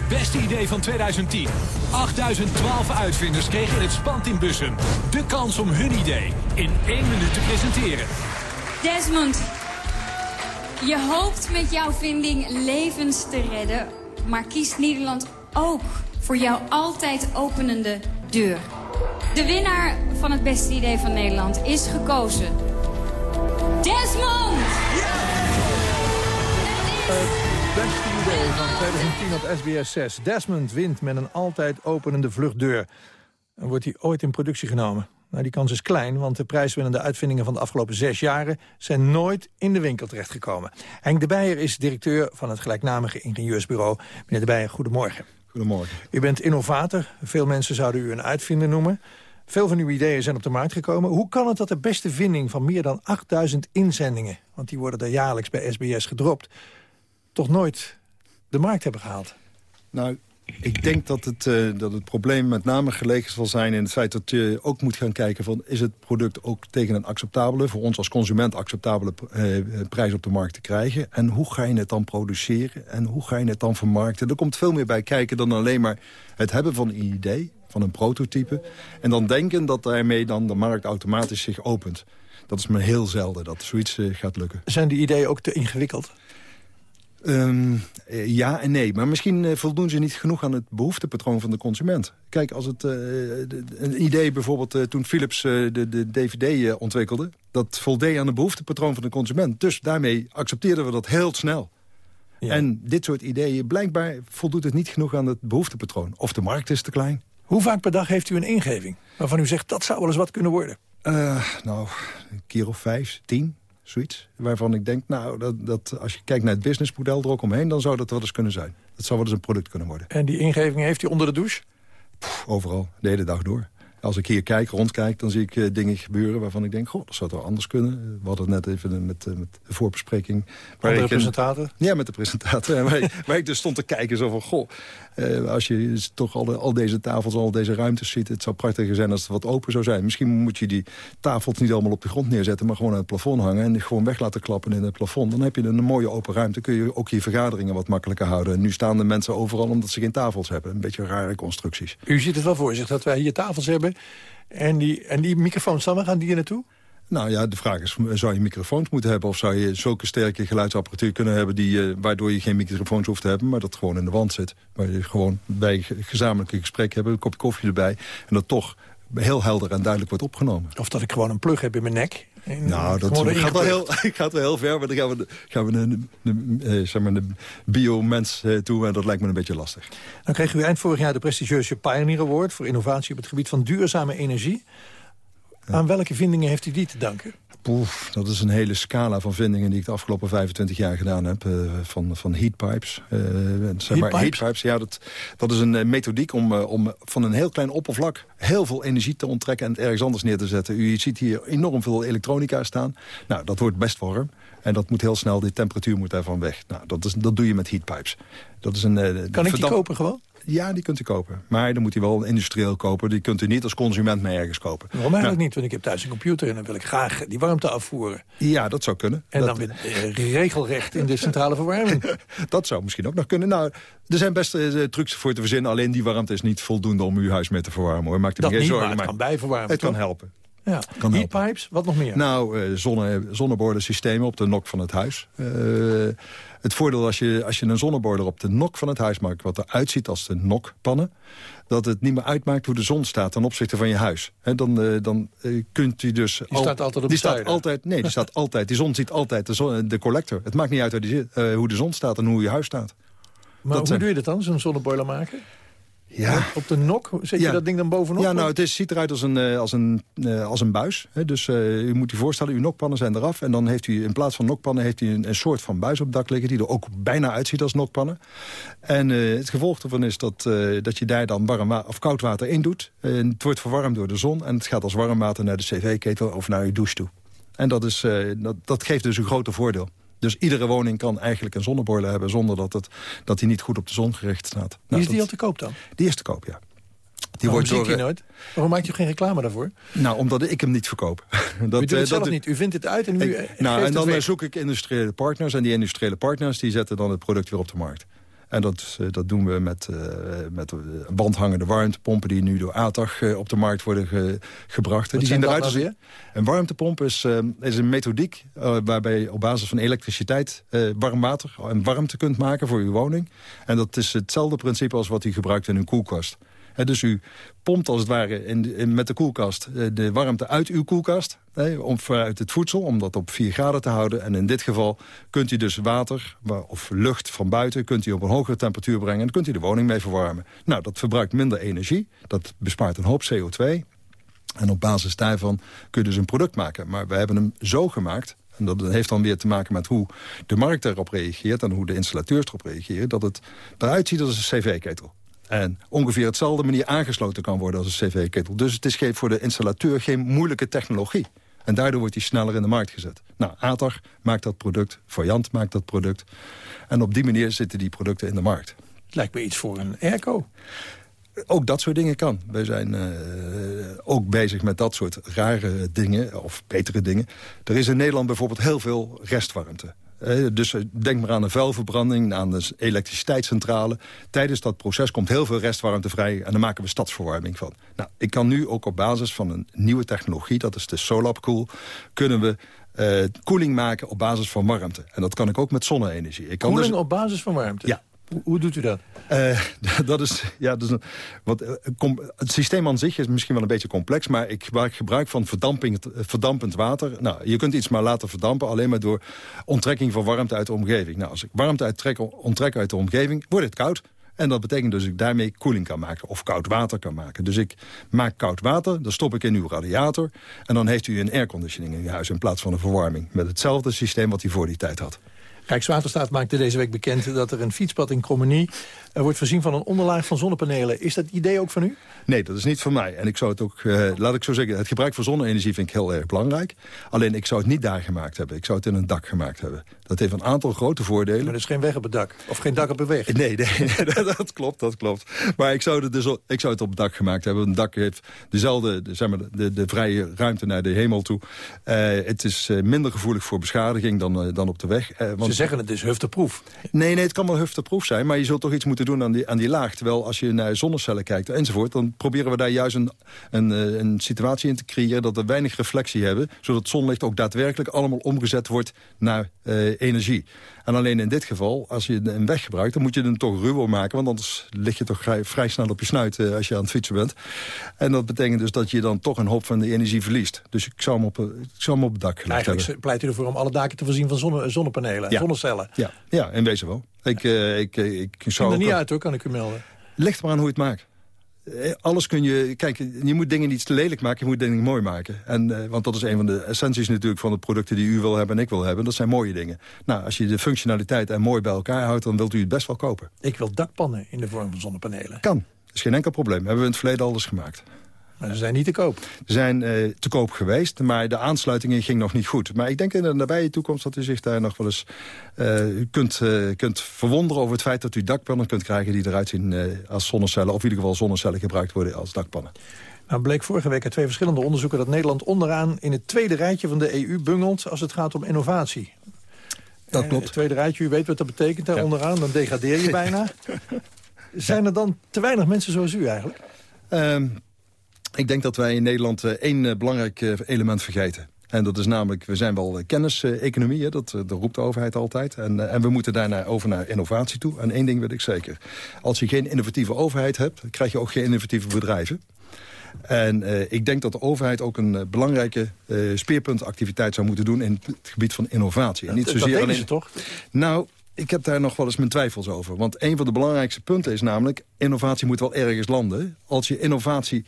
Speaker 18: Het beste idee van 2010. 8012 uitvinders kregen in het Spand in Bussum de kans om hun idee in één minuut te presenteren.
Speaker 19: Desmond, je hoopt met jouw vinding levens te redden, maar kiest Nederland ook voor jouw altijd openende deur. De winnaar van het beste idee van Nederland is gekozen. Desmond!
Speaker 11: Het beste idee van 2010 op SBS 6. Desmond wint met een altijd openende vluchtdeur. En wordt hij ooit in productie genomen? Nou, die kans is klein, want de prijswinnende uitvindingen van de afgelopen zes jaren zijn nooit in de winkel terechtgekomen. Henk de Beijer is directeur van het gelijknamige ingenieursbureau. Meneer de Beijer, goedemorgen.
Speaker 20: Goedemorgen.
Speaker 11: U bent innovator. Veel mensen zouden u een uitvinder noemen. Veel van uw ideeën zijn op de markt gekomen. Hoe kan het dat de beste vinding van meer dan 8000 inzendingen... want die worden er jaarlijks bij SBS gedropt... toch nooit de markt hebben gehaald?
Speaker 20: Nou, ik denk dat het, eh, dat het probleem met name gelegen zal zijn... in het feit dat je ook moet gaan kijken van... is het product ook tegen een acceptabele, voor ons als consument acceptabele eh, prijs op de markt te krijgen? En hoe ga je het dan produceren? En hoe ga je het dan vermarkten? Er komt veel meer bij kijken dan alleen maar het hebben van een idee, van een prototype. En dan denken dat daarmee dan de markt automatisch zich opent. Dat is maar heel zelden dat zoiets eh, gaat lukken.
Speaker 11: Zijn die ideeën ook te ingewikkeld?
Speaker 20: Ehm, eh, ja en nee, maar misschien eh, voldoen ze niet genoeg aan het behoeftepatroon van de consument. Kijk, als het, eh, de- een idee bijvoorbeeld toen Philips de, de DVD ontwikkelde... dat voldeed aan het behoeftepatroon van de consument. Dus daarmee accepteerden we dat heel snel. En dit soort ideeën, blijkbaar voldoet het niet genoeg aan het behoeftepatroon. Of de markt is te klein.
Speaker 11: Hoe vaak per dag heeft u een ingeving waarvan u zegt... dat zou wel eens wat kunnen worden?
Speaker 20: Nou, een keer of vijf, tien, zoiets. Waarvan ik denk, nou, dat, dat als je kijkt naar het businessmodel er ook omheen... dan zou dat wel eens kunnen zijn. Dat zou wel eens een product kunnen worden.
Speaker 11: En die ingeving heeft u onder de douche?
Speaker 20: Overal, de hele dag door. Als ik hier kijk, rondkijk, dan zie ik eh, dingen gebeuren waarvan ik denk... goh, dat zou toch anders kunnen. We hadden het net even met, eh, met de voorbespreking. waar ik een-
Speaker 11: presentator?
Speaker 20: Ja, met de presentator. En waar, ik- waar ik dus stond te kijken, zo van, goh... eh, als je toch al, de- al deze tafels, al deze ruimtes ziet... het zou prachtiger zijn als het wat open zou zijn. Misschien moet je die tafels niet allemaal op de grond neerzetten... maar gewoon aan het plafond hangen en gewoon weg laten klappen in het plafond. Dan heb je een mooie open ruimte. kun je ook je vergaderingen wat makkelijker houden. En nu staan de mensen overal omdat ze geen tafels hebben. Een beetje rare constructies.
Speaker 11: U ziet het wel voor zich dat wij hier tafels hebben... en die, en die microfoons, dan waar gaan die hier naartoe?
Speaker 20: Nou ja, de vraag is, zou je microfoons moeten hebben... of zou je zulke sterke geluidsapparatuur kunnen hebben... Die, eh, waardoor je geen microfoons hoeft te hebben, maar dat gewoon in de wand zit. Waar je gewoon bij ge- gezamenlijk een gesprek hebben, een kopje koffie erbij... en dat toch heel helder en duidelijk wordt opgenomen.
Speaker 11: Of dat ik gewoon een plug heb in mijn nek.
Speaker 20: Nou, dat
Speaker 11: gewoon erin
Speaker 20: gaat wel, heel, gaat wel heel ver, maar dan gaan we, de- gaan we een, een, eh, zeg maar een biomens eh, toe... en dat lijkt me een beetje lastig.
Speaker 11: Dan kreeg u eind vorig jaar de prestigieuze Pioneer Award... voor innovatie op het gebied van duurzame energie. Aan welke vindingen heeft u die te danken?
Speaker 20: Poef, dat is een hele scala van vindingen die ik de afgelopen 25 jaar gedaan heb. eh, van, van heatpipes. eh, zeg maar,
Speaker 11: Heatpipes?
Speaker 20: ja, dat, dat is een eh, methodiek om, om van een heel klein oppervlak... heel veel energie te onttrekken en het ergens anders neer te zetten. U ziet hier enorm veel elektronica staan. Nou, dat wordt best warm. En dat moet heel snel, de temperatuur moet daarvan weg. Nou, dat, is, dat doe je met heatpipes. Dat is een,
Speaker 11: Kan ik die kopen gewoon?
Speaker 20: Ja, die kunt u kopen. Maar dan moet u wel industrieel kopen. Die kunt u niet als consument mee ergens kopen.
Speaker 11: Waarom eigenlijk niet? Want ik heb thuis een computer en dan wil ik graag die warmte afvoeren.
Speaker 20: Ja, dat zou kunnen.
Speaker 11: En
Speaker 20: Dat-
Speaker 11: dan weer eh, regelrecht in de centrale verwarming.
Speaker 20: dat zou misschien ook nog kunnen. Nou, er zijn best eh, trucs voor te verzinnen. Alleen die warmte is niet voldoende om uw huis mee te verwarmen. Hoor. Maak er geen zorgen
Speaker 11: maar het kan bijverwarmen,
Speaker 20: Het kan helpen.
Speaker 11: Ja. Heatpipes, wat nog meer?
Speaker 20: Nou, eh zonne, op de nok van het huis. Eh, het voordeel als je, als je een zonneborder op de nok van het huis maakt... wat eruit ziet als de nokpannen... dat het niet meer uitmaakt hoe de zon staat ten opzichte van je huis. Dan, eh, dan kunt u dus...
Speaker 11: Die staat altijd op
Speaker 20: die
Speaker 11: de
Speaker 20: staat altijd, Nee, die staat altijd. Die zon ziet altijd de, zon, de collector. Het maakt niet uit waar die hoe de zon staat en hoe je huis staat.
Speaker 11: maar hoe
Speaker 20: zijn-
Speaker 11: doe je dat dan, zo'n zonneboiler maken?
Speaker 20: Ja.
Speaker 11: Op de nok? Zet je
Speaker 20: Ja.
Speaker 11: dat ding dan bovenop?
Speaker 20: Ja, nou, het is, ziet eruit als een, eh, als een, eh, als een buis. Dus eh, u moet u voorstellen, uw nokpannen zijn eraf. En dan heeft u in plaats van nokpannen heeft u een, een soort van buis op het dak liggen... die er ook bijna uitziet als nokpannen. En het gevolg ervan is dat, dat je daar dan warm wa- of koud water in doet. En het wordt verwarmd door de zon. En het gaat als warm water naar de cv-ketel of naar uw douche toe. En dat, is, dat, dat geeft dus een groter voordeel. Dus iedere woning kan eigenlijk een zonneboiler hebben... zonder dat, het, dat die niet goed op de zon gericht staat. Nou,
Speaker 11: is die
Speaker 20: dat-
Speaker 11: al te koop dan?
Speaker 20: Die is te koop, ja.
Speaker 11: Die
Speaker 20: wordt
Speaker 11: zie ik
Speaker 20: door, eh,
Speaker 11: nooit. Waarom maakt u geen reclame daarvoor?
Speaker 20: Nou, omdat ik hem niet verkoop. dat,
Speaker 11: u doet
Speaker 20: eh,
Speaker 11: het zelf
Speaker 20: dat-
Speaker 11: niet. U vindt het uit en u
Speaker 20: Ik- nou, en dan zoek ik industriële partners. En die industriële partners die zetten dan het product weer op de markt. En dat, eh, dat doen we met, eh, met eh, bandhangende warmtepompen... die nu door ATAG eh, op de markt worden ge- gebracht.
Speaker 11: Wat
Speaker 20: die zien eruit
Speaker 11: nou
Speaker 20: als Een warmtepomp is, eh, is een methodiek... eh, waarbij op basis van elektriciteit eh, warm water en warmte kunt maken voor uw woning. En dat is hetzelfde principe als wat u gebruikt in uw koelkast. Dus u pompt als het ware in, in- met de koelkast eh, de warmte uit uw koelkast. hè, om, uit het voedsel, om dat op 4 graden te houden. En in dit geval kunt u dus water wa- of lucht van buiten... kunt u op een hogere temperatuur brengen... en kunt u de woning mee verwarmen. Nou, dat verbruikt minder energie. Dat bespaart een hoop CO2. En op basis daarvan kun je dus een product maken. Maar we hebben hem zo gemaakt... en dat heeft dan weer te maken met hoe de markt erop reageert... en hoe de installateurs erop reageren... dat het eruit ziet als een cv-ketel. En ongeveer hetzelfde manier aangesloten kan worden als een cv-ketel. Dus het is geen, voor de installateur geen moeilijke technologie. En daardoor wordt hij sneller in de markt gezet. Nou, ATAR maakt dat product, Variant maakt dat product. En op die manier zitten die producten in de markt.
Speaker 11: Het lijkt me iets voor een airco.
Speaker 20: Ook dat soort dingen kan. Wij zijn eh, ook bezig met dat soort rare dingen, of betere dingen. Er is in Nederland bijvoorbeeld heel veel restwarmte. Dus eh, denk maar aan een vuilverbranding, aan de elektriciteitscentrale. Tijdens dat proces komt heel veel restwarmte vrij... en daar maken we stadsverwarming van. Nou, ik kan nu ook op basis van een nieuwe technologie... dat is de SolarCool, kunnen we eh, koeling maken op basis van warmte. En dat kan ik ook met zonne-energie. Kan
Speaker 11: Koeling
Speaker 20: dus-
Speaker 11: op basis van warmte?
Speaker 20: Ja.
Speaker 11: Hoe, doet u dat?
Speaker 20: eh, dat is, ja, dat is een, wat, eh, het systeem aan zich is misschien wel een beetje complex... maar ik maak gebruik van verdamping, verdampend water. Nou, je kunt iets maar laten verdampen... alleen maar door onttrekking van warmte uit de omgeving. Nou, als ik warmte uittrek, onttrek uit de omgeving, wordt het koud. En dat betekent dus dat ik daarmee koeling kan maken of koud water kan maken. Dus ik maak koud water, dat stop ik in uw radiator... en dan heeft u een airconditioning in uw huis in plaats van een verwarming. Met hetzelfde systeem wat hij voor die tijd had.
Speaker 11: Rijkswaterstaat maakte deze week bekend dat er een fietspad in Krommenie... eh, wordt voorzien van een onderlaag van zonnepanelen. Is dat idee ook van u?
Speaker 20: Nee, dat is niet van mij. En ik zou het ook, eh, laat ik zo zeggen, het gebruik van zonne-energie vind ik heel erg belangrijk. Alleen ik zou het niet daar gemaakt hebben. Ik zou het in een dak gemaakt hebben. Dat heeft een aantal grote voordelen.
Speaker 11: Maar er is geen weg op het dak. Of geen dak op een weg.
Speaker 20: Nee, nee, dat, dat klopt, dat klopt. Maar ik zou, het dus, op- ik zou het op het dak gemaakt hebben. Een dak heeft dezelfde, de, zeg maar, de, de vrije ruimte naar de hemel toe. Eh, het is minder gevoelig voor beschadiging dan, dan op de weg. Want-
Speaker 11: zeggen het is hufteproef.
Speaker 20: Nee, nee, het kan wel hufteproef zijn, maar je zult toch iets moeten doen aan die, aan die laag. Terwijl als je naar zonnecellen kijkt enzovoort... dan proberen we daar juist een, een, eh, een situatie in te creëren... dat we weinig reflectie hebben, zodat zonlicht ook daadwerkelijk allemaal omgezet wordt naar eh, energie. En alleen in dit geval, als je een weg gebruikt... dan moet je hem toch ruwer maken, want anders lig je toch vrij, vrij snel op je snuit... eh, als je aan het fietsen bent. En dat betekent dus dat je dan toch een hoop van de energie verliest. Dus ik zou hem op, eh, ik zou hem op het dak gelegd
Speaker 11: Eigenlijk
Speaker 20: hebben.
Speaker 11: pleit u ervoor om alle daken te voorzien van zonne, zonnepanelen,
Speaker 20: Ja.
Speaker 11: zonnecellen.
Speaker 20: Ja, ja, in wezen wel. Ik, eh, ik, ik zou
Speaker 11: er niet uit hoor, kan ik u melden.
Speaker 20: Ligt maar aan hoe je het maakt. Eh, Alles kun je... Kijk, je moet dingen niet te lelijk maken, je moet dingen mooi maken. En, eh, want dat is een van de essenties natuurlijk van de producten die u wil hebben en ik wil hebben. Dat zijn mooie dingen. Nou, als je de functionaliteit en mooi bij elkaar houdt, dan wilt u het best wel kopen.
Speaker 11: Ik wil dakpannen in de vorm van zonnepanelen.
Speaker 20: Kan. Dat is geen enkel probleem. Hebben we in het verleden al eens gemaakt.
Speaker 11: Maar ze zijn niet te koop.
Speaker 20: Ze zijn eh, te koop geweest, maar de aansluitingen ging nog niet goed. Maar ik denk in de nabije toekomst dat u zich daar nog wel eens eh, kunt, eh, kunt verwonderen over het feit dat u dakpannen kunt krijgen die eruit zien als zonnecellen. Of in ieder geval zonnecellen gebruikt worden als dakpannen.
Speaker 11: Nou bleek vorige week uit twee verschillende onderzoeken... dat Nederland onderaan in het tweede rijtje van de EU bungelt... als het gaat om innovatie.
Speaker 20: Dat klopt.
Speaker 11: Het tweede rijtje, u weet wat dat betekent daar onderaan. Dan degradeer je bijna. Zijn er dan te weinig mensen zoals u eigenlijk?
Speaker 20: Ehm, ik denk dat wij in Nederland eh, één eh, belangrijk eh, element vergeten. En dat is namelijk, we zijn wel kenniseconomie, dat, dat roept de overheid altijd. En, en we moeten daarna over naar innovatie toe. En één ding weet ik zeker. Als je geen innovatieve overheid hebt, krijg je ook geen innovatieve bedrijven. En ik denk dat de overheid ook een belangrijke speerpuntactiviteit zou moeten doen... in het gebied van innovatie. En
Speaker 11: Dat- dat deden ze toch?
Speaker 20: Nou, ik heb daar nog wel eens mijn twijfels over. Want een van de belangrijkste punten is namelijk... innovatie moet wel ergens landen. Als je innovatie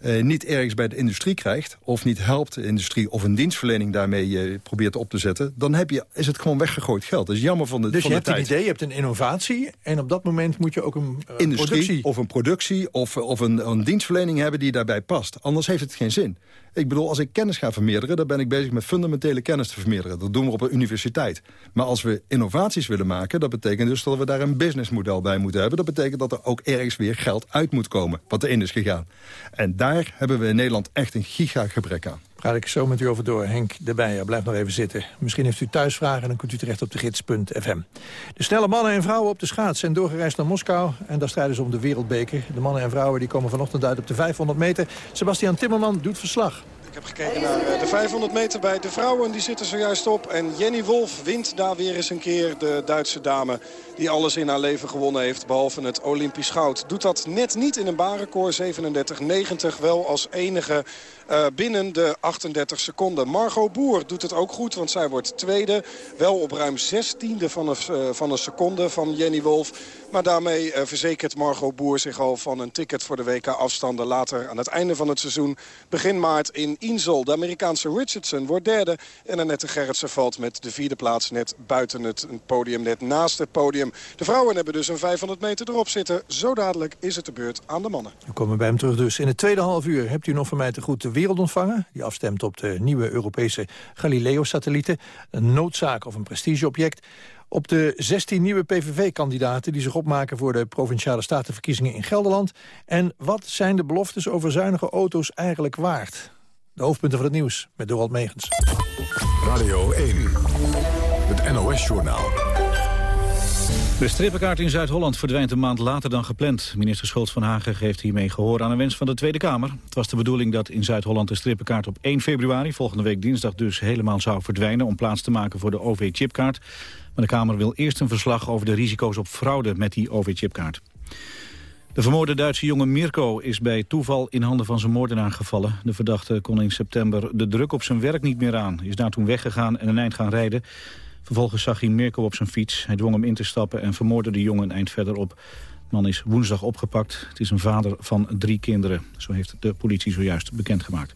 Speaker 20: eh, niet ergens bij de industrie krijgt... of niet helpt de industrie of een dienstverlening daarmee eh, probeert op te zetten... dan heb je, is het gewoon weggegooid geld. Dat is jammer van de,
Speaker 11: Dus
Speaker 20: van
Speaker 11: je
Speaker 20: de
Speaker 11: hebt
Speaker 20: tijd.
Speaker 11: een idee, je hebt een innovatie... en op dat moment moet je ook een eh,
Speaker 20: industrie
Speaker 11: productie...
Speaker 20: of een productie of, of een, een dienstverlening hebben die daarbij past. Anders heeft het geen zin. Ik bedoel, als ik kennis ga vermeerderen... dan ben ik bezig met fundamentele kennis te vermeerderen. Dat doen we op een universiteit. Maar als we innovaties willen maken... dat betekent dus dat we daar een businessmodel bij moeten hebben. Dat betekent dat er ook ergens weer geld uit moet komen... wat erin is gegaan. En daar hebben we in Nederland echt een gigagebrek aan.
Speaker 11: Ga ik zo met u over door. Henk de Beijer, blijf nog even zitten. Misschien heeft u thuis vragen en dan kunt u terecht op de gids.fm. De snelle mannen en vrouwen op de schaats zijn doorgereisd naar Moskou... en daar strijden ze om de wereldbeker. De mannen en vrouwen die komen vanochtend uit op de 500 meter. Sebastian Timmerman doet verslag.
Speaker 21: Ik heb gekeken naar eh, de 500 meter bij de vrouwen. Die zitten zojuist op. En Jenny Wolf wint daar weer eens een keer. De Duitse dame die alles in haar leven gewonnen heeft. Behalve het Olympisch goud. Doet dat net niet in een baanrecord. 37,90 wel als enige eh, binnen de 38 seconden. Margot Boer doet het ook goed. Want zij wordt tweede. Wel op ruim 16e van een, eh, van een seconde van Jenny Wolf. Maar daarmee eh, verzekert Margot Boer zich al van een ticket voor de WK afstanden. Later aan het einde van het seizoen. Begin maart in Insel. De Amerikaanse Richardson wordt derde. En Annette Gerritsen valt met de vierde plaats net buiten het podium. Net naast het podium. De vrouwen hebben dus een 500 meter erop zitten. Zo dadelijk is het de beurt aan de mannen.
Speaker 11: We komen bij hem terug dus. In het tweede half uur hebt u nog van mij te goed de wereld ontvangen... die afstemt op de nieuwe Europese Galileo-satellieten. Een noodzaak of een prestigeobject. Op de 16 nieuwe PVV-kandidaten die zich opmaken... voor de Provinciale Statenverkiezingen in Gelderland. En wat zijn de beloftes over zuinige auto's eigenlijk waard? De hoofdpunten van het nieuws met Dorald Megens.
Speaker 1: Radio 1, het NOS-journaal.
Speaker 2: De strippenkaart in Zuid-Holland verdwijnt een maand later dan gepland. Minister Schultz van Hagen geeft hiermee gehoor aan een wens van de Tweede Kamer. Het was de bedoeling dat in Zuid-Holland de strippenkaart op 1 februari... volgende week dinsdag dus helemaal zou verdwijnen... om plaats te maken voor de OV-chipkaart. Maar de Kamer wil eerst een verslag over de risico's op fraude met die OV-chipkaart. De vermoorde Duitse jongen Mirko is bij toeval in handen van zijn moordenaar gevallen. De verdachte kon in september de druk op zijn werk niet meer aan. Is daar toen weggegaan en een eind gaan rijden. Vervolgens zag hij Mirko op zijn fiets. Hij dwong hem in te stappen en vermoordde de jongen een eind verderop. De man is woensdag opgepakt. Het is een vader van drie kinderen. Zo heeft de politie zojuist bekendgemaakt.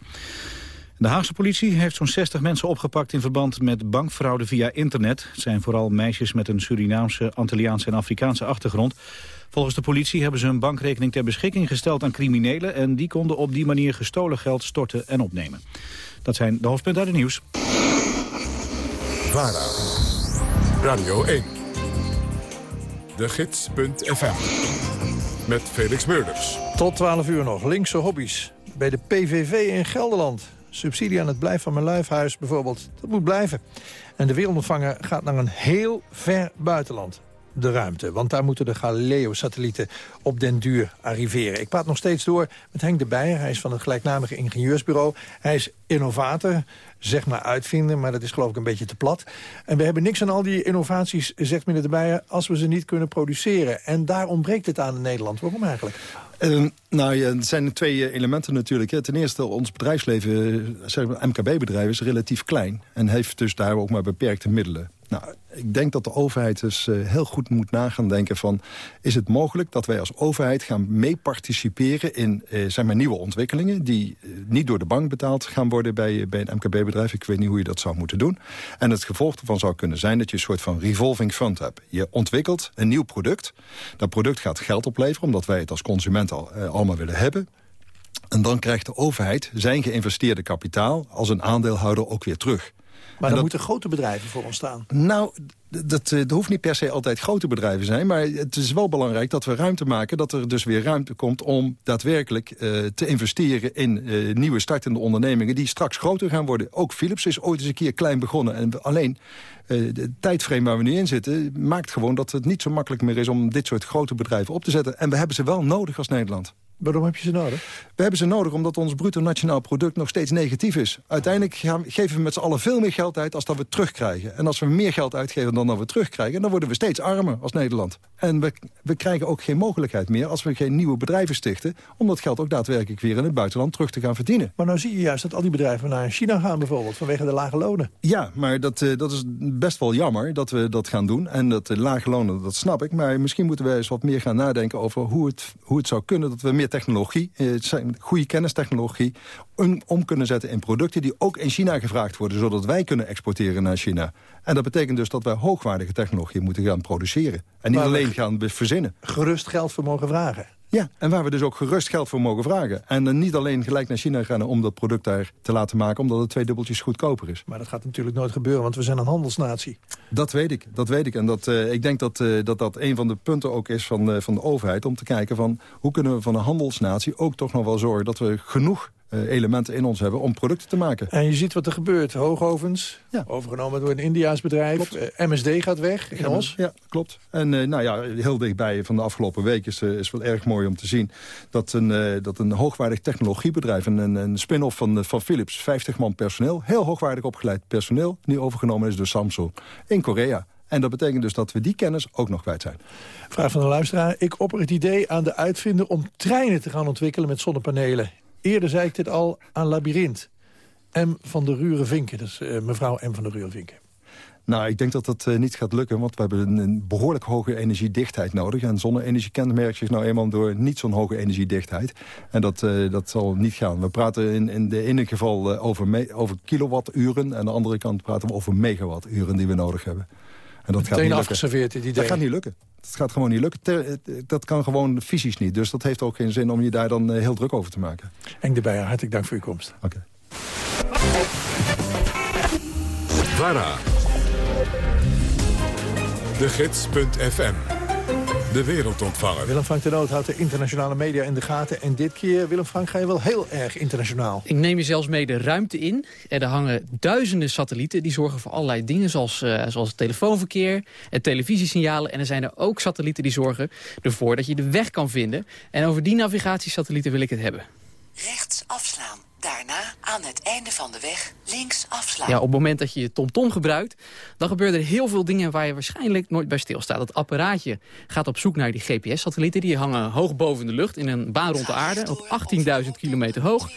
Speaker 2: De Haagse politie heeft zo'n 60 mensen opgepakt in verband met bankfraude via internet. Het zijn vooral meisjes met een Surinaamse, Antilliaanse en Afrikaanse achtergrond. Volgens de politie hebben ze een bankrekening ter beschikking gesteld aan criminelen... en die konden op die manier gestolen geld storten en opnemen. Dat zijn de hoofdpunten uit het nieuws.
Speaker 1: VARA, Radio 1, de gids.fm, met Felix Meurders.
Speaker 11: Tot 12 uur nog. Linkse hobby's. Bij de PVV in Gelderland. Subsidie aan het blijf van mijn luifhuis bijvoorbeeld. Dat moet blijven. En de wereldontvanger gaat naar een heel ver buitenland. De ruimte, want daar moeten de Galileo-satellieten op den duur arriveren. Ik praat nog steeds door met Henk de Beijer. Hij is van het gelijknamige ingenieursbureau. Hij is innovator, zeg maar uitvinder, maar dat is geloof ik een beetje te plat. En we hebben niks aan al die innovaties, zegt meneer de Beijer... als we ze niet kunnen produceren. En daar ontbreekt het aan in Nederland. Waarom eigenlijk?
Speaker 20: Uh, nou ja, er zijn twee uh, elementen natuurlijk. Hè. Ten eerste, ons bedrijfsleven, zeg maar, MKB-bedrijf, is relatief klein. En heeft dus daar ook maar beperkte middelen. Nou, ik denk dat de overheid dus uh, heel goed moet nagaan denken van... is het mogelijk dat wij als overheid gaan mee participeren in uh, zeg maar, nieuwe ontwikkelingen... die uh, niet door de bank betaald gaan worden bij, bij een MKB-bedrijf. Ik weet niet hoe je dat zou moeten doen. En het gevolg ervan zou kunnen zijn dat je een soort van revolving fund hebt. Je ontwikkelt een nieuw product. Dat product gaat geld opleveren omdat wij het als consument al, allemaal willen hebben. En dan krijgt de overheid zijn geïnvesteerde kapitaal als een aandeelhouder ook weer terug.
Speaker 11: Maar dan dat, moeten grote bedrijven voor ontstaan.
Speaker 20: Nou, dat, dat hoeft niet per se altijd grote bedrijven zijn. Maar het is wel belangrijk dat we ruimte maken. Dat er dus weer ruimte komt om daadwerkelijk uh, te investeren in uh, nieuwe startende ondernemingen. Die straks groter gaan worden. Ook Philips is ooit eens een keer klein begonnen. En alleen uh, de tijdframe waar we nu in zitten maakt gewoon dat het niet zo makkelijk meer is om dit soort grote bedrijven op te zetten. En we hebben ze wel nodig als Nederland.
Speaker 11: Waarom heb je ze nodig?
Speaker 20: We hebben ze nodig omdat ons bruto nationaal product nog steeds negatief is. Uiteindelijk gaan- geven we met z'n allen veel meer geld uit als dat we terugkrijgen. En als we meer geld uitgeven dan dat we terugkrijgen... dan worden we steeds armer als Nederland. En we, we krijgen ook geen mogelijkheid meer als we geen nieuwe bedrijven stichten... om dat geld ook daadwerkelijk weer in het buitenland terug te gaan verdienen.
Speaker 11: Maar nou zie je juist dat al die bedrijven naar China gaan bijvoorbeeld... vanwege de lage lonen.
Speaker 20: Ja, maar dat, eh, dat is best wel jammer dat we dat gaan doen. En dat uh, lage lonen, dat snap ik. Maar misschien moeten we eens wat meer gaan nadenken over hoe het, hoe het zou kunnen... dat we meer technologie, eh, goede kennistechnologie... om, om kunnen zetten in producten die ook in China gevraagd worden... zodat wij kunnen exporteren naar China. En dat betekent dus dat wij hoogwaardige technologie moeten gaan produceren. En niet alleen gaan verzinnen.
Speaker 11: Gerust geld voor mogen vragen.
Speaker 20: Ja, en waar we dus ook gerust geld voor mogen vragen. En eh, niet alleen gelijk naar China gaan om dat product daar te laten maken... omdat het twee dubbeltjes goedkoper is.
Speaker 11: Maar dat gaat natuurlijk nooit gebeuren, want we zijn een handelsnatie.
Speaker 20: Dat weet ik, dat weet ik. En dat, eh, ik denk dat, eh, dat dat een van de punten ook is van, eh, van de overheid... om te kijken van hoe kunnen we van een handelsnatie ook toch nog wel zorgen... dat we genoeg elementen in ons hebben om producten te maken.
Speaker 11: En je ziet wat er gebeurt. Hoogovens, overgenomen door een Indiaas bedrijf. Eh, MSD gaat weg in Os.
Speaker 20: Ja, klopt. En eh, nou ja, heel dichtbij van de afgelopen week is, eh, is wel erg mooi om te zien... dat een, eh, dat een hoogwaardig technologiebedrijf, een, een, spin-off van, eh, van Philips... 50 man personeel, heel hoogwaardig opgeleid personeel... nu overgenomen is door Samsung in Korea. En dat betekent dus dat we die kennis ook nog kwijt zijn.
Speaker 11: Vraag van de luisteraar. Ik opper het idee aan de uitvinder om treinen te gaan ontwikkelen met zonnepanelen. Eerder zei ik dit al aan Labyrinth. M. van de Rure-Vinken. Dat is eh, mevrouw M. van de Rure-Vinken.
Speaker 20: Nou, ik denk dat dat eh, niet gaat lukken, want we hebben een, behoorlijk hoge energiedichtheid nodig. En zonne-energie kenmerkt zich nou eenmaal door niet zo'n hoge energiedichtheid. En dat, eh, dat zal niet gaan. We praten in, in de ene geval over, over kilowatturen... en aan de andere kant praten we over megawatturen die we nodig hebben. En dat gaat
Speaker 11: Meteen
Speaker 20: niet lukken.
Speaker 11: afgeserveerd, dit idee.
Speaker 20: Dat gaat niet lukken. Dat gaat gewoon niet lukken. Ter- dat kan gewoon fysisch niet. Dus dat heeft ook geen zin om je daar dan eh, heel druk over te maken.
Speaker 11: Henk de hartelijk dank voor uw komst.
Speaker 20: Oké.
Speaker 1: VARA. De Gids.fm. De wereldontvanger.
Speaker 11: Willem Frank de Noot houdt de internationale media in de gaten. En dit keer, Willem Frank, ga je wel heel erg internationaal.
Speaker 22: Ik neem je zelfs mee de ruimte in. Er hangen duizenden satellieten die zorgen voor allerlei dingen... zoals, eh, zoals het telefoonverkeer en televisiesignalen. En er zijn er ook satellieten die zorgen ervoor dat je de weg kan vinden. En over die navigatiesatellieten wil ik het hebben.
Speaker 23: Rechts afslaan. Daarna aan het einde van de weg links afslaan.
Speaker 22: Ja, op het moment dat je je TomTom gebruikt... dan gebeuren er heel veel dingen waar je waarschijnlijk nooit bij stilstaat. Het apparaatje gaat op zoek naar die GPS-satellieten. Die hangen hoog boven de lucht in een baan rond de aarde... op 18.000 kilometer hoog.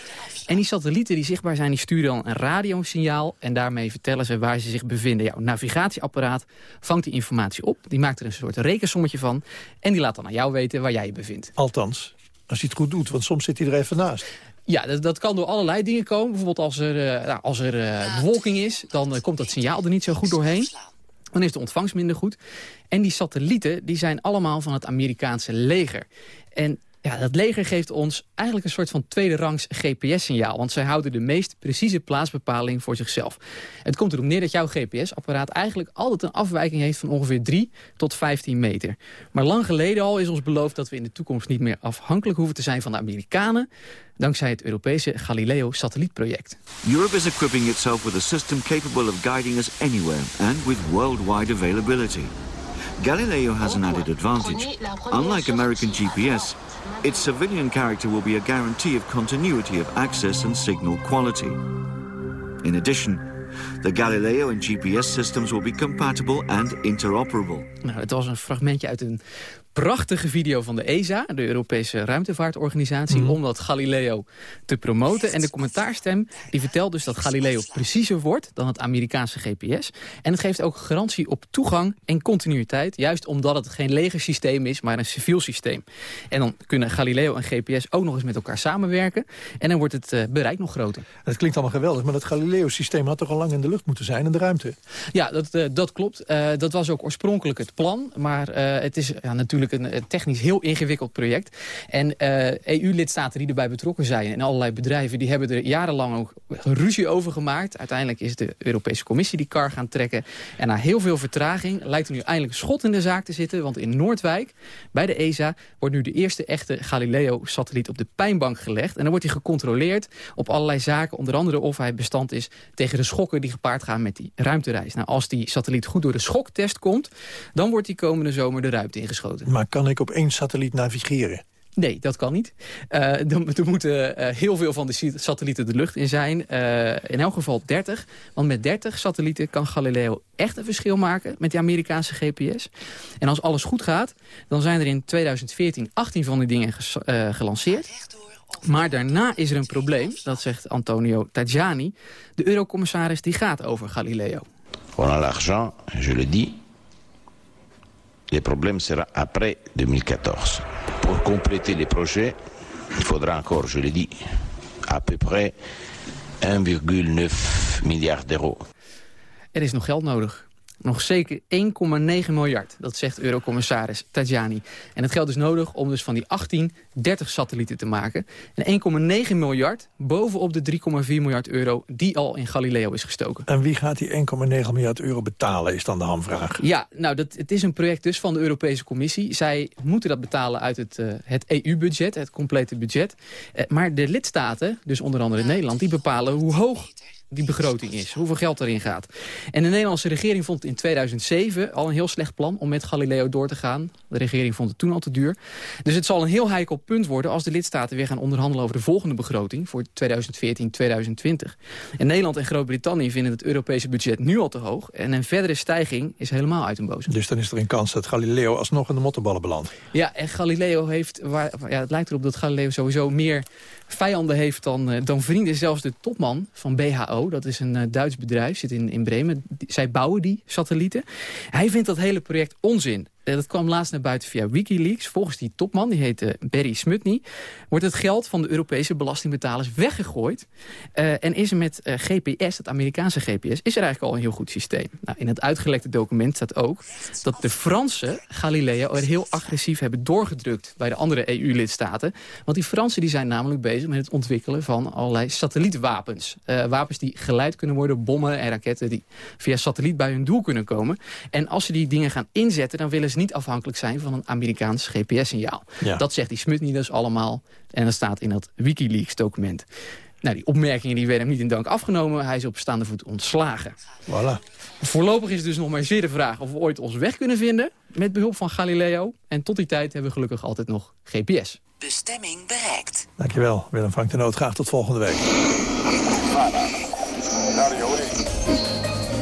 Speaker 22: En die satellieten die zichtbaar zijn, die sturen dan een radiosignaal... en daarmee vertellen ze waar ze zich bevinden. Jouw navigatieapparaat vangt die informatie op. Die maakt er een soort rekensommetje van. En die laat dan aan jou weten waar jij je bevindt.
Speaker 11: Althans, als hij het goed doet, want soms zit hij er even naast.
Speaker 22: Ja, dat, dat kan door allerlei dingen komen. Bijvoorbeeld als er, eh, nou, als er eh, bewolking is, dan eh, komt dat signaal er niet zo goed doorheen. Dan is de ontvangst minder goed. En die satellieten die zijn allemaal van het Amerikaanse leger. En ja, dat leger geeft ons eigenlijk een soort van tweede rangs GPS-signaal. Want zij houden de meest precieze plaatsbepaling voor zichzelf. Het komt erop neer dat jouw GPS-apparaat eigenlijk altijd een afwijking heeft van ongeveer 3 tot 15 meter. Maar lang geleden al is ons beloofd dat we in de toekomst niet meer afhankelijk hoeven te zijn van de Amerikanen. Dankzij het Europese Galileo-satellietproject.
Speaker 24: Europe is equipping itself with a system capable of guiding us anywhere and with worldwide availability. Galileo has an added advantage. Unlike American GPS, its civilian character will be a guarantee of continuity of access and signal quality. In addition, the Galileo and GPS systems will be compatible and interoperable.
Speaker 22: Nou, het was een fragmentje uit een prachtige video van de ESA, de Europese ruimtevaartorganisatie, om dat Galileo te promoten. En de commentaarstem die vertelt dus dat Galileo preciezer wordt dan het Amerikaanse GPS. En het geeft ook garantie op toegang en continuïteit, juist omdat het geen legersysteem is, maar een civiel systeem. En dan kunnen Galileo en GPS ook nog eens met elkaar samenwerken. En dan wordt het eh, bereik nog groter.
Speaker 11: Dat klinkt allemaal geweldig, maar dat Galileo-systeem had toch al lang in de lucht moeten zijn, in de ruimte?
Speaker 22: Ja, dat, eh, dat klopt. Eh, dat was ook oorspronkelijk het plan. Maar eh, het is ja, natuurlijk een, technisch heel ingewikkeld project. En EU-lidstaten die erbij betrokken zijn en allerlei bedrijven... die hebben er jarenlang ook ruzie over gemaakt. Uiteindelijk is de Europese Commissie die kar gaan trekken. En na heel veel vertraging lijkt er nu eindelijk schot in de zaak te zitten. Want in Noordwijk, bij de ESA, wordt nu de eerste echte Galileo-satelliet op de pijnbank gelegd. En dan wordt hij gecontroleerd op allerlei zaken. Onder andere of hij bestand is tegen de schokken die gepaard gaan met die ruimtereis. Nou, als die satelliet goed door de schoktest komt... dan wordt die komende zomer de ruimte ingeschoten.
Speaker 11: Maar kan ik op één satelliet navigeren?
Speaker 22: Nee, dat kan niet. Uh, er, er, moeten uh, heel veel van de satellieten de lucht in zijn. Uh, in elk geval 30. Want met 30 satellieten kan Galileo echt een verschil maken met die Amerikaanse GPS. En als alles goed gaat, dan zijn er in 2014 18 van die dingen gelanceerd. Maar daarna is er een probleem, dat zegt Antonio Tajani. De eurocommissaris die gaat over Galileo.
Speaker 25: A l'argent, je le dis. Le problème sera après 2014. Pour compléter les projets, il faudra encore, je le dis, à peu près 1,9 miljard d'euros.
Speaker 22: Er is. Nog zeker 1,9 miljard, dat zegt eurocommissaris Tajani. En het geld is nodig om dus van die 18 30 satellieten te maken. En 1,9 miljard bovenop de 3,4 miljard euro die al in Galileo is gestoken.
Speaker 11: En wie gaat die 1,9 miljard euro betalen, is dan de hamvraag.
Speaker 22: Ja, nou, dat, het is een project dus van de Europese Commissie. Zij moeten dat betalen uit het, uh, het EU-budget, het complete budget. Uh, maar de lidstaten, dus onder andere Nederland, die bepalen hoe hoog die begroting is. Hoeveel geld erin gaat. En de Nederlandse regering vond in 2007 al een heel slecht plan om met Galileo door te gaan. De regering vond het toen al te duur. Dus het zal een heel heikel punt worden als de lidstaten weer gaan onderhandelen over de volgende begroting voor 2014-2020. En Nederland en Groot-Brittannië vinden het Europese budget nu al te hoog. En een verdere stijging is helemaal uit een boze.
Speaker 11: Dus dan is er een kans dat Galileo alsnog in de mottenballen belandt.
Speaker 22: Ja, en Galileo heeft, waar, ja, het lijkt erop dat Galileo sowieso meer vijanden heeft dan, uh, dan vrienden. Zelfs de topman van BHO, dat is een uh, Duits bedrijf, zit in, in Bremen. Zij bouwen die satellieten. Hij vindt dat hele project onzin. Uh, dat kwam laatst naar buiten via Wikileaks. Volgens die topman, die heet Barry Smutny... wordt het geld van de Europese belastingbetalers weggegooid. en is er met GPS, het Amerikaanse GPS... is er eigenlijk al een heel goed systeem. Nou, in het uitgelekte document staat ook... dat de Fransen Galileo er heel agressief hebben doorgedrukt... bij de andere EU-lidstaten. Want die Fransen die zijn namelijk bezig met het ontwikkelen van allerlei satellietwapens. Wapens die geleid kunnen worden, bommen en raketten die via satelliet bij hun doel kunnen komen. En als ze die dingen gaan inzetten, dan willen ze niet afhankelijk zijn van een Amerikaans GPS-signaal. Ja. Dat zegt die Smutny dus allemaal en dat staat in dat Wikileaks-document. Nou, die opmerkingen die werden hem niet in dank afgenomen. Hij is op staande voet ontslagen.
Speaker 11: Voilà.
Speaker 22: Voorlopig is het dus nog maar zeer de vraag of we ooit ons weg kunnen vinden... met behulp van Galileo. En tot die tijd hebben we gelukkig altijd nog GPS.
Speaker 23: Bestemming bereikt.
Speaker 11: Dankjewel, Willem Frank de Noot. Graag tot volgende week.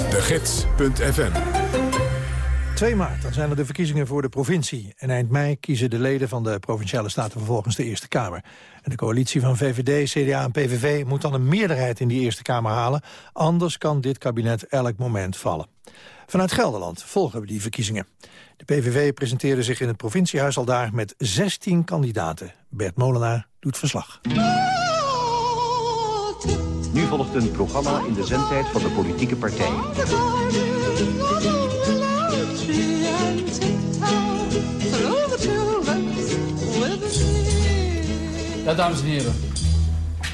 Speaker 1: De Gids.fm
Speaker 11: 2 maart, dan zijn er de verkiezingen voor de provincie. En eind mei kiezen de leden van de Provinciale Staten vervolgens de Eerste Kamer. En de coalitie van VVD, CDA en PVV moet dan een meerderheid in die Eerste Kamer halen. Anders kan dit kabinet elk moment vallen. Vanuit Gelderland volgen we die verkiezingen. De PVV presenteerde zich in het provinciehuis al daar met 16 kandidaten. Bert Molenaar doet verslag.
Speaker 26: Nu volgt een programma in de zendtijd van de politieke partijen.
Speaker 22: Ja, dames en heren.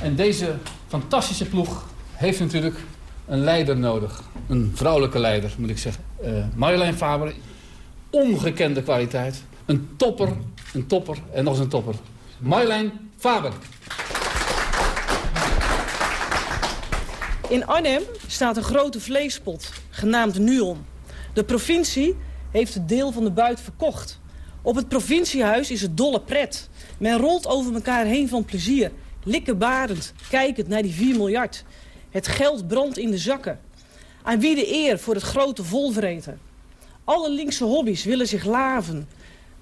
Speaker 22: En deze fantastische ploeg heeft natuurlijk een leider nodig. Een vrouwelijke leider, moet ik zeggen. Uh, Marjolein Faber, ongekende kwaliteit. Een topper, een topper en nog eens een topper. Marjolein Faber.
Speaker 27: In Arnhem staat een grote vleespot, genaamd Nuon. De provincie heeft het deel van de buit verkocht. Op het provinciehuis is het dolle pret. Men rolt over elkaar heen van plezier. Likkebarend, kijkend naar die 4 miljard. Het geld brandt in de zakken. Aan wie de eer voor het grote volvreten? Alle linkse hobby's willen zich laven.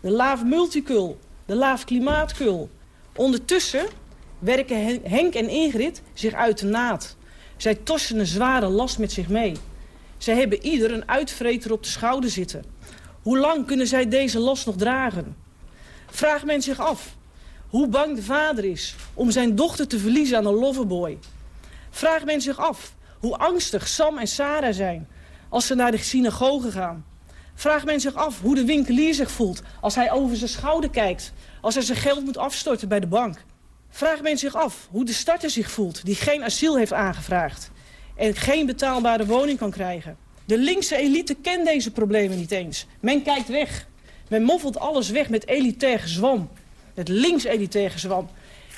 Speaker 27: De laaf multicul, de laaf klimaatkul. Ondertussen werken Henk en Ingrid zich uit de naad. Zij torsen een zware last met zich mee. Zij hebben ieder een uitvreter op de schouder zitten. Hoe lang kunnen zij deze last nog dragen? Vraagt men zich af hoe bang de vader is om zijn dochter te verliezen aan een loverboy. Vraagt men zich af hoe angstig Sam en Sarah zijn als ze naar de synagoge gaan. Vraagt men zich af hoe de winkelier zich voelt als hij over zijn schouder kijkt... als hij zijn geld moet afstorten bij de bank. Vraagt men zich af hoe de starter zich voelt die geen asiel heeft aangevraagd... en geen betaalbare woning kan krijgen. De linkse elite kent deze problemen niet eens. Men kijkt weg. Men moffelt alles weg met elitair gezwam. Het links-elitair gezwam.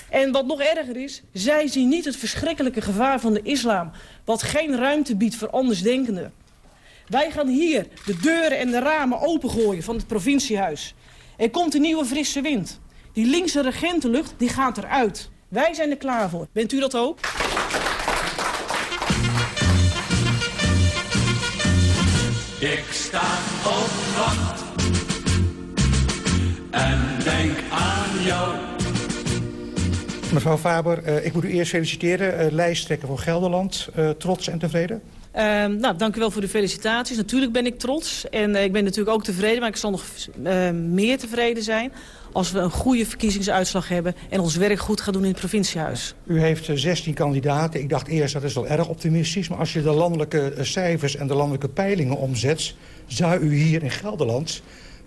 Speaker 27: En wat nog erger is, zij zien niet het verschrikkelijke gevaar van de islam... wat geen ruimte biedt voor andersdenkenden. Wij gaan hier de deuren en de ramen opengooien van het provinciehuis. Er komt een nieuwe frisse wind. Die linkse regentenlucht, die gaat eruit. Wij zijn er klaar voor. Bent u dat ook?
Speaker 17: Sta op wacht en denk aan jou.
Speaker 28: Mevrouw Faber, eh, ik moet u eerst feliciteren. Eh, lijsttrekker voor Gelderland. Eh, trots en tevreden?
Speaker 27: Ehm, nou, dank u wel voor de felicitaties. Natuurlijk ben ik trots. En ik ben natuurlijk ook tevreden, maar ik zal nog eh, meer tevreden zijn... als we een goede verkiezingsuitslag hebben en ons werk goed gaan doen in het provinciehuis.
Speaker 28: U heeft eh, 16 kandidaten. Ik dacht eerst dat is wel erg optimistisch. Maar als je de landelijke cijfers en de landelijke peilingen omzet... zou u hier in Gelderland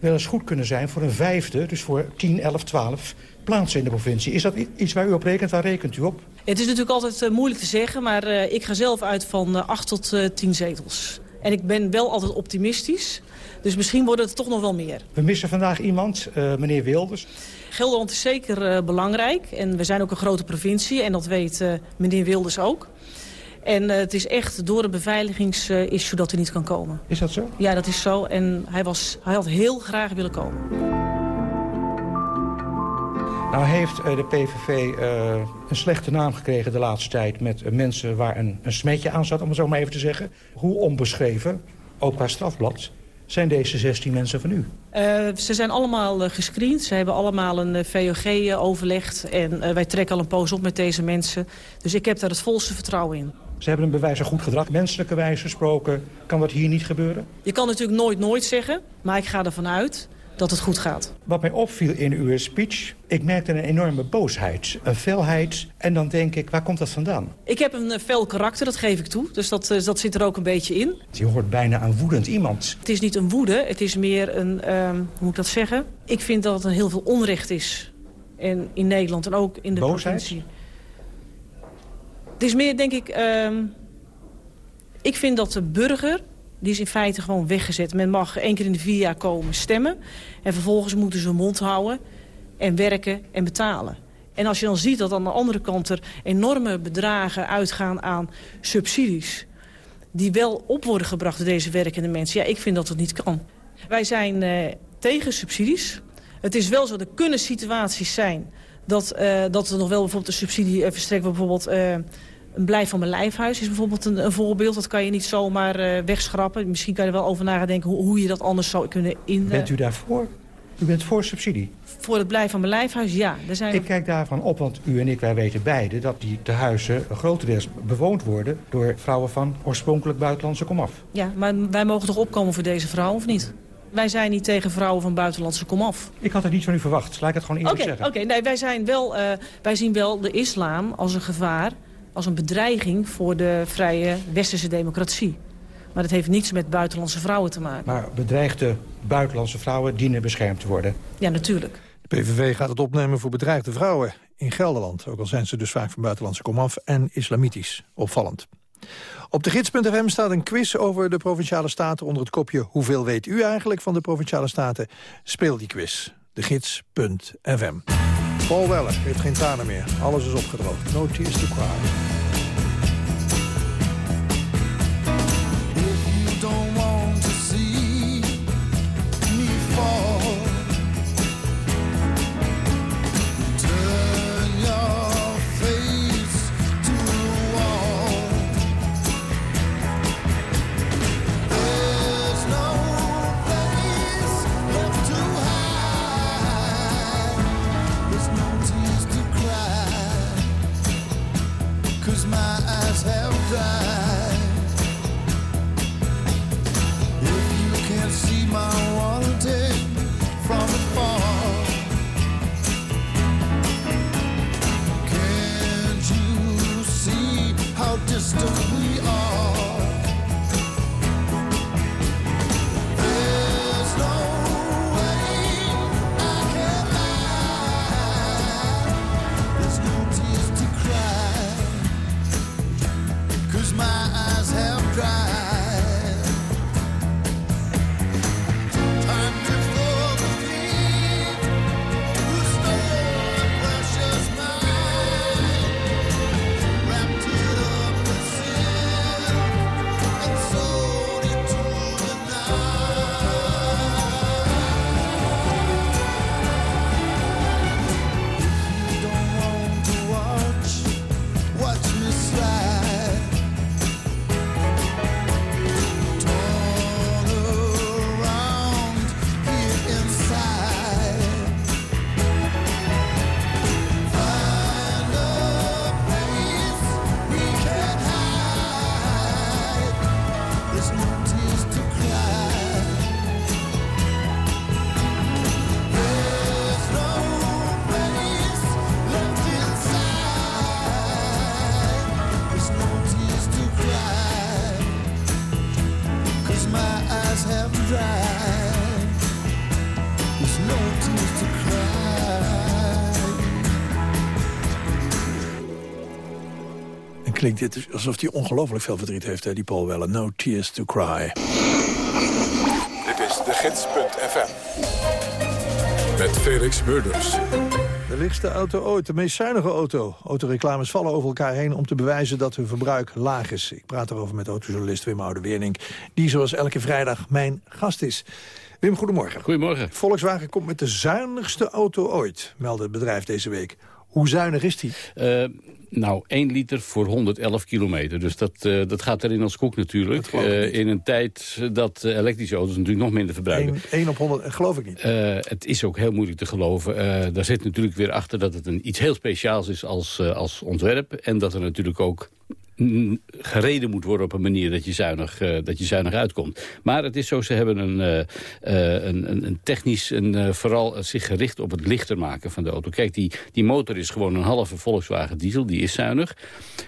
Speaker 28: wel eens goed kunnen zijn voor een vijfde. Dus voor 10, 11, 12 plaatsen in de provincie. Is dat iets waar u op rekent? Waar rekent u op?
Speaker 27: Het is natuurlijk altijd eh, moeilijk te zeggen, maar eh, ik ga zelf uit van eh, 8 tot eh 10 zetels. En ik ben wel altijd optimistisch, dus misschien wordt het toch nog wel meer.
Speaker 28: We missen vandaag iemand, meneer Wilders.
Speaker 27: Gelderland is zeker belangrijk en we zijn ook een grote provincie en dat weet meneer Wilders ook. En eh, het is echt door een beveiligingsissue dat hij niet kan komen.
Speaker 28: Is dat zo?
Speaker 27: Ja, dat is zo. En hij, was, hij had heel graag willen komen.
Speaker 28: Nou heeft eh, de PVV eh, een slechte naam gekregen de laatste tijd... met mensen waar een, een smetje aan zat, om het zo maar even te zeggen. Hoe onbeschreven, ook qua strafblad, zijn deze 16 mensen van u?
Speaker 27: Eh, ze zijn allemaal eh, gescreend. Ze hebben allemaal een eh, VOG overlegd. En wij trekken al een poos op met deze mensen. Dus ik heb daar het volste vertrouwen in.
Speaker 28: Ze hebben een bewijs van goed gedrag. Menselijke wijze gesproken, kan dat hier niet gebeuren?
Speaker 27: Je kan natuurlijk nooit nooit zeggen. Maar ik ga ervan uit dat het goed gaat.
Speaker 28: Wat mij opviel in uw speech, ik merkte een enorme boosheid, een felheid. En dan denk ik, waar komt dat vandaan?
Speaker 27: Ik heb een eh, fel karakter, dat geef ik toe. Dus dat, eh, dat zit er ook een beetje in.
Speaker 28: Je hoort bijna een woedend iemand.
Speaker 27: Het is niet een woede, het is meer een, ehm, hoe moet ik dat zeggen? Ik vind dat er heel veel onrecht is. En in Nederland en ook in de
Speaker 28: Boosheid?
Speaker 27: provincie. Het is meer, denk ik... ehm, ik vind dat de burger, die is in feite gewoon weggezet. Men mag één keer in de vier jaar komen stemmen. En vervolgens moeten ze hun mond houden en werken en betalen. En als je dan ziet dat aan de andere kant er enorme bedragen uitgaan aan subsidies... die wel op worden gebracht door deze werkende mensen. Ja, ik vind dat het niet kan. Wij zijn eh, tegen subsidies. Het is wel zo, er kunnen situaties zijn... dat, eh, dat er nog wel bijvoorbeeld een subsidie eh, verstrekt wordt. Bijvoorbeeld eh, een blijf van mijn lijfhuis is bijvoorbeeld een, een voorbeeld. Dat kan je niet zomaar eh, wegschrappen. Misschien kan je er wel over nadenken hoe, hoe je dat anders zou kunnen in...
Speaker 28: Bent u daarvoor? U bent voor subsidie?
Speaker 27: Voor het blijven van mijn lijfhuis, ja. Er zijn
Speaker 28: Ik kijk daarvan op, want u en ik, wij weten beide... dat die tehuizen grotendeels bewoond worden... door vrouwen van oorspronkelijk buitenlandse komaf.
Speaker 27: Ja, maar wij mogen toch opkomen voor deze vrouw, of niet? Wij zijn niet tegen vrouwen van buitenlandse komaf.
Speaker 28: Ik had het niet van u verwacht, laat ik het gewoon
Speaker 27: Oké,
Speaker 28: eerlijk
Speaker 27: oké.
Speaker 28: zeggen.
Speaker 27: nee, wij, zijn wel, eh, wij zien wel de islam als een gevaar, als een bedreiging voor de vrije westerse democratie. Maar dat heeft niets met buitenlandse vrouwen te maken.
Speaker 28: Maar bedreigde buitenlandse vrouwen dienen beschermd te worden.
Speaker 27: Ja, natuurlijk.
Speaker 11: De PVV gaat het opnemen voor bedreigde vrouwen in Gelderland. Ook al zijn ze dus vaak van buitenlandse komaf en islamitisch. Opvallend. Op de gids.fm staat een quiz over de Provinciale Staten... onder het kopje Hoeveel weet u eigenlijk van de Provinciale Staten? Speel die quiz. De gids.fm. Paul Weller heeft geen tranen meer. Alles is opgedroogd. No tears to cry.
Speaker 17: have
Speaker 11: klinkt dit alsof hij ongelooflijk veel verdriet heeft, hè, die Paul Weller. No tears to cry.
Speaker 1: Dit is de gids.fm. Met Felix Murders.
Speaker 11: De lichtste auto ooit, de meest zuinige auto. Autoreclames vallen over elkaar heen om te bewijzen dat hun verbruik laag is. Ik praat erover met autojournalist Wim Oude-Wernink... die zoals elke vrijdag mijn gast is. Wim, goedemorgen.
Speaker 29: Goedemorgen.
Speaker 11: Volkswagen komt met de zuinigste auto ooit, meldde het bedrijf deze week. Hoe zuinig is die?
Speaker 29: Uh, nou, 1 liter voor 111 kilometer. Dus dat, uh, dat gaat erin als koek natuurlijk. Uh, in een tijd dat elektrische auto's natuurlijk nog minder verbruiken.
Speaker 11: 1 op 100, geloof ik niet.
Speaker 29: het is ook heel moeilijk te geloven. daar zit natuurlijk weer achter dat het een, iets heel speciaals is als, als ontwerp. En dat er natuurlijk ook gereden moet worden op een manier dat je zuinig, uh, dat je zuinig uitkomt. Maar het is zo, ze hebben een, uh, uh, een, een, technisch, en vooral zich gericht op het lichter maken van de auto. Kijk, die, die motor is gewoon een halve Volkswagen diesel, die is zuinig.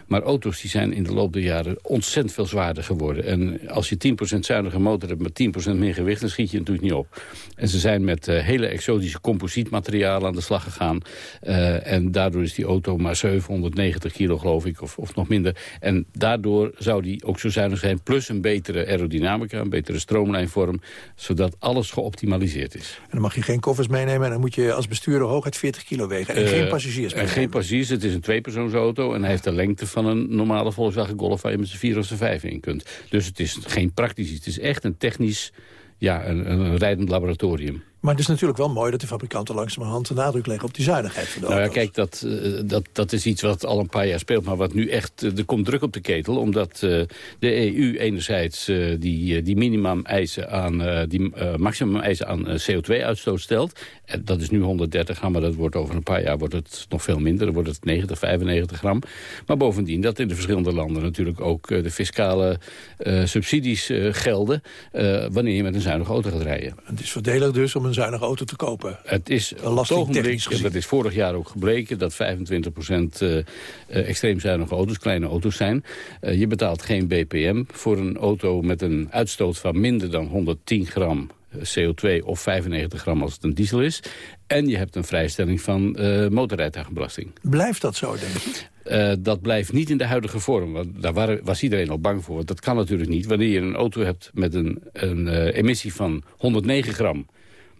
Speaker 29: Maar auto's die zijn in de loop der jaren ontzettend veel zwaarder geworden. En als je 10% zuiniger motor hebt met 10% meer gewicht, dan schiet je natuurlijk niet op. En ze zijn met hele exotische composietmaterialen aan de slag gegaan. en daardoor is die auto maar 790 kilo, geloof ik, of, of nog minder. En daardoor zou die ook zo zuinig zijn. Plus een betere aerodynamica, een betere stroomlijnvorm. Zodat alles geoptimaliseerd is.
Speaker 11: En dan mag je geen koffers meenemen. En dan moet je als bestuurder hooguit 40 kilo wegen. En uh, geen passagiers
Speaker 29: En geen passagiers. Het is een tweepersoonsauto. En hij heeft de lengte van een normale Volkswagen Golf... waar je met z'n vier of z'n vijf in kunt. Dus het is geen praktisch. Het is echt een technisch... Ja, een, een rijdend laboratorium.
Speaker 11: Maar het is natuurlijk wel mooi dat de fabrikanten langzamerhand de nadruk leggen op die zuinigheid van de
Speaker 29: nou ja,
Speaker 11: auto's.
Speaker 29: kijk, dat, uh, dat, dat is iets wat al een paar jaar speelt, maar wat nu echt, uh, er komt druk op de ketel, omdat uh, de EU enerzijds die, die minimum eisen aan, die maximum eisen aan CO2-uitstoot stelt. En dat is nu 130 gram, maar dat wordt over een paar jaar wordt het nog veel minder. Dan wordt het 90, 95 gram. Maar bovendien dat in de verschillende landen natuurlijk ook de fiscale subsidies gelden wanneer je met een zuinige auto gaat rijden.
Speaker 11: Het is voordelig dus om een zuinige auto te kopen.
Speaker 29: Het is het ogenblik, dat is vorig jaar ook gebleken... dat 25% uh, extreem zuinige auto's, kleine auto's zijn. Uh, je betaalt geen BPM voor een auto met een uitstoot van minder dan 110 gram CO2 of 95 gram als het een diesel is. En je hebt een vrijstelling van uh, motorrijtuigenbelasting.
Speaker 11: Blijft dat zo, denk ik?
Speaker 29: Uh, dat blijft niet in de huidige vorm. Want daar waren, was iedereen al bang voor. Dat kan natuurlijk niet. Wanneer je een auto hebt met een, een uh, emissie van 109 gram...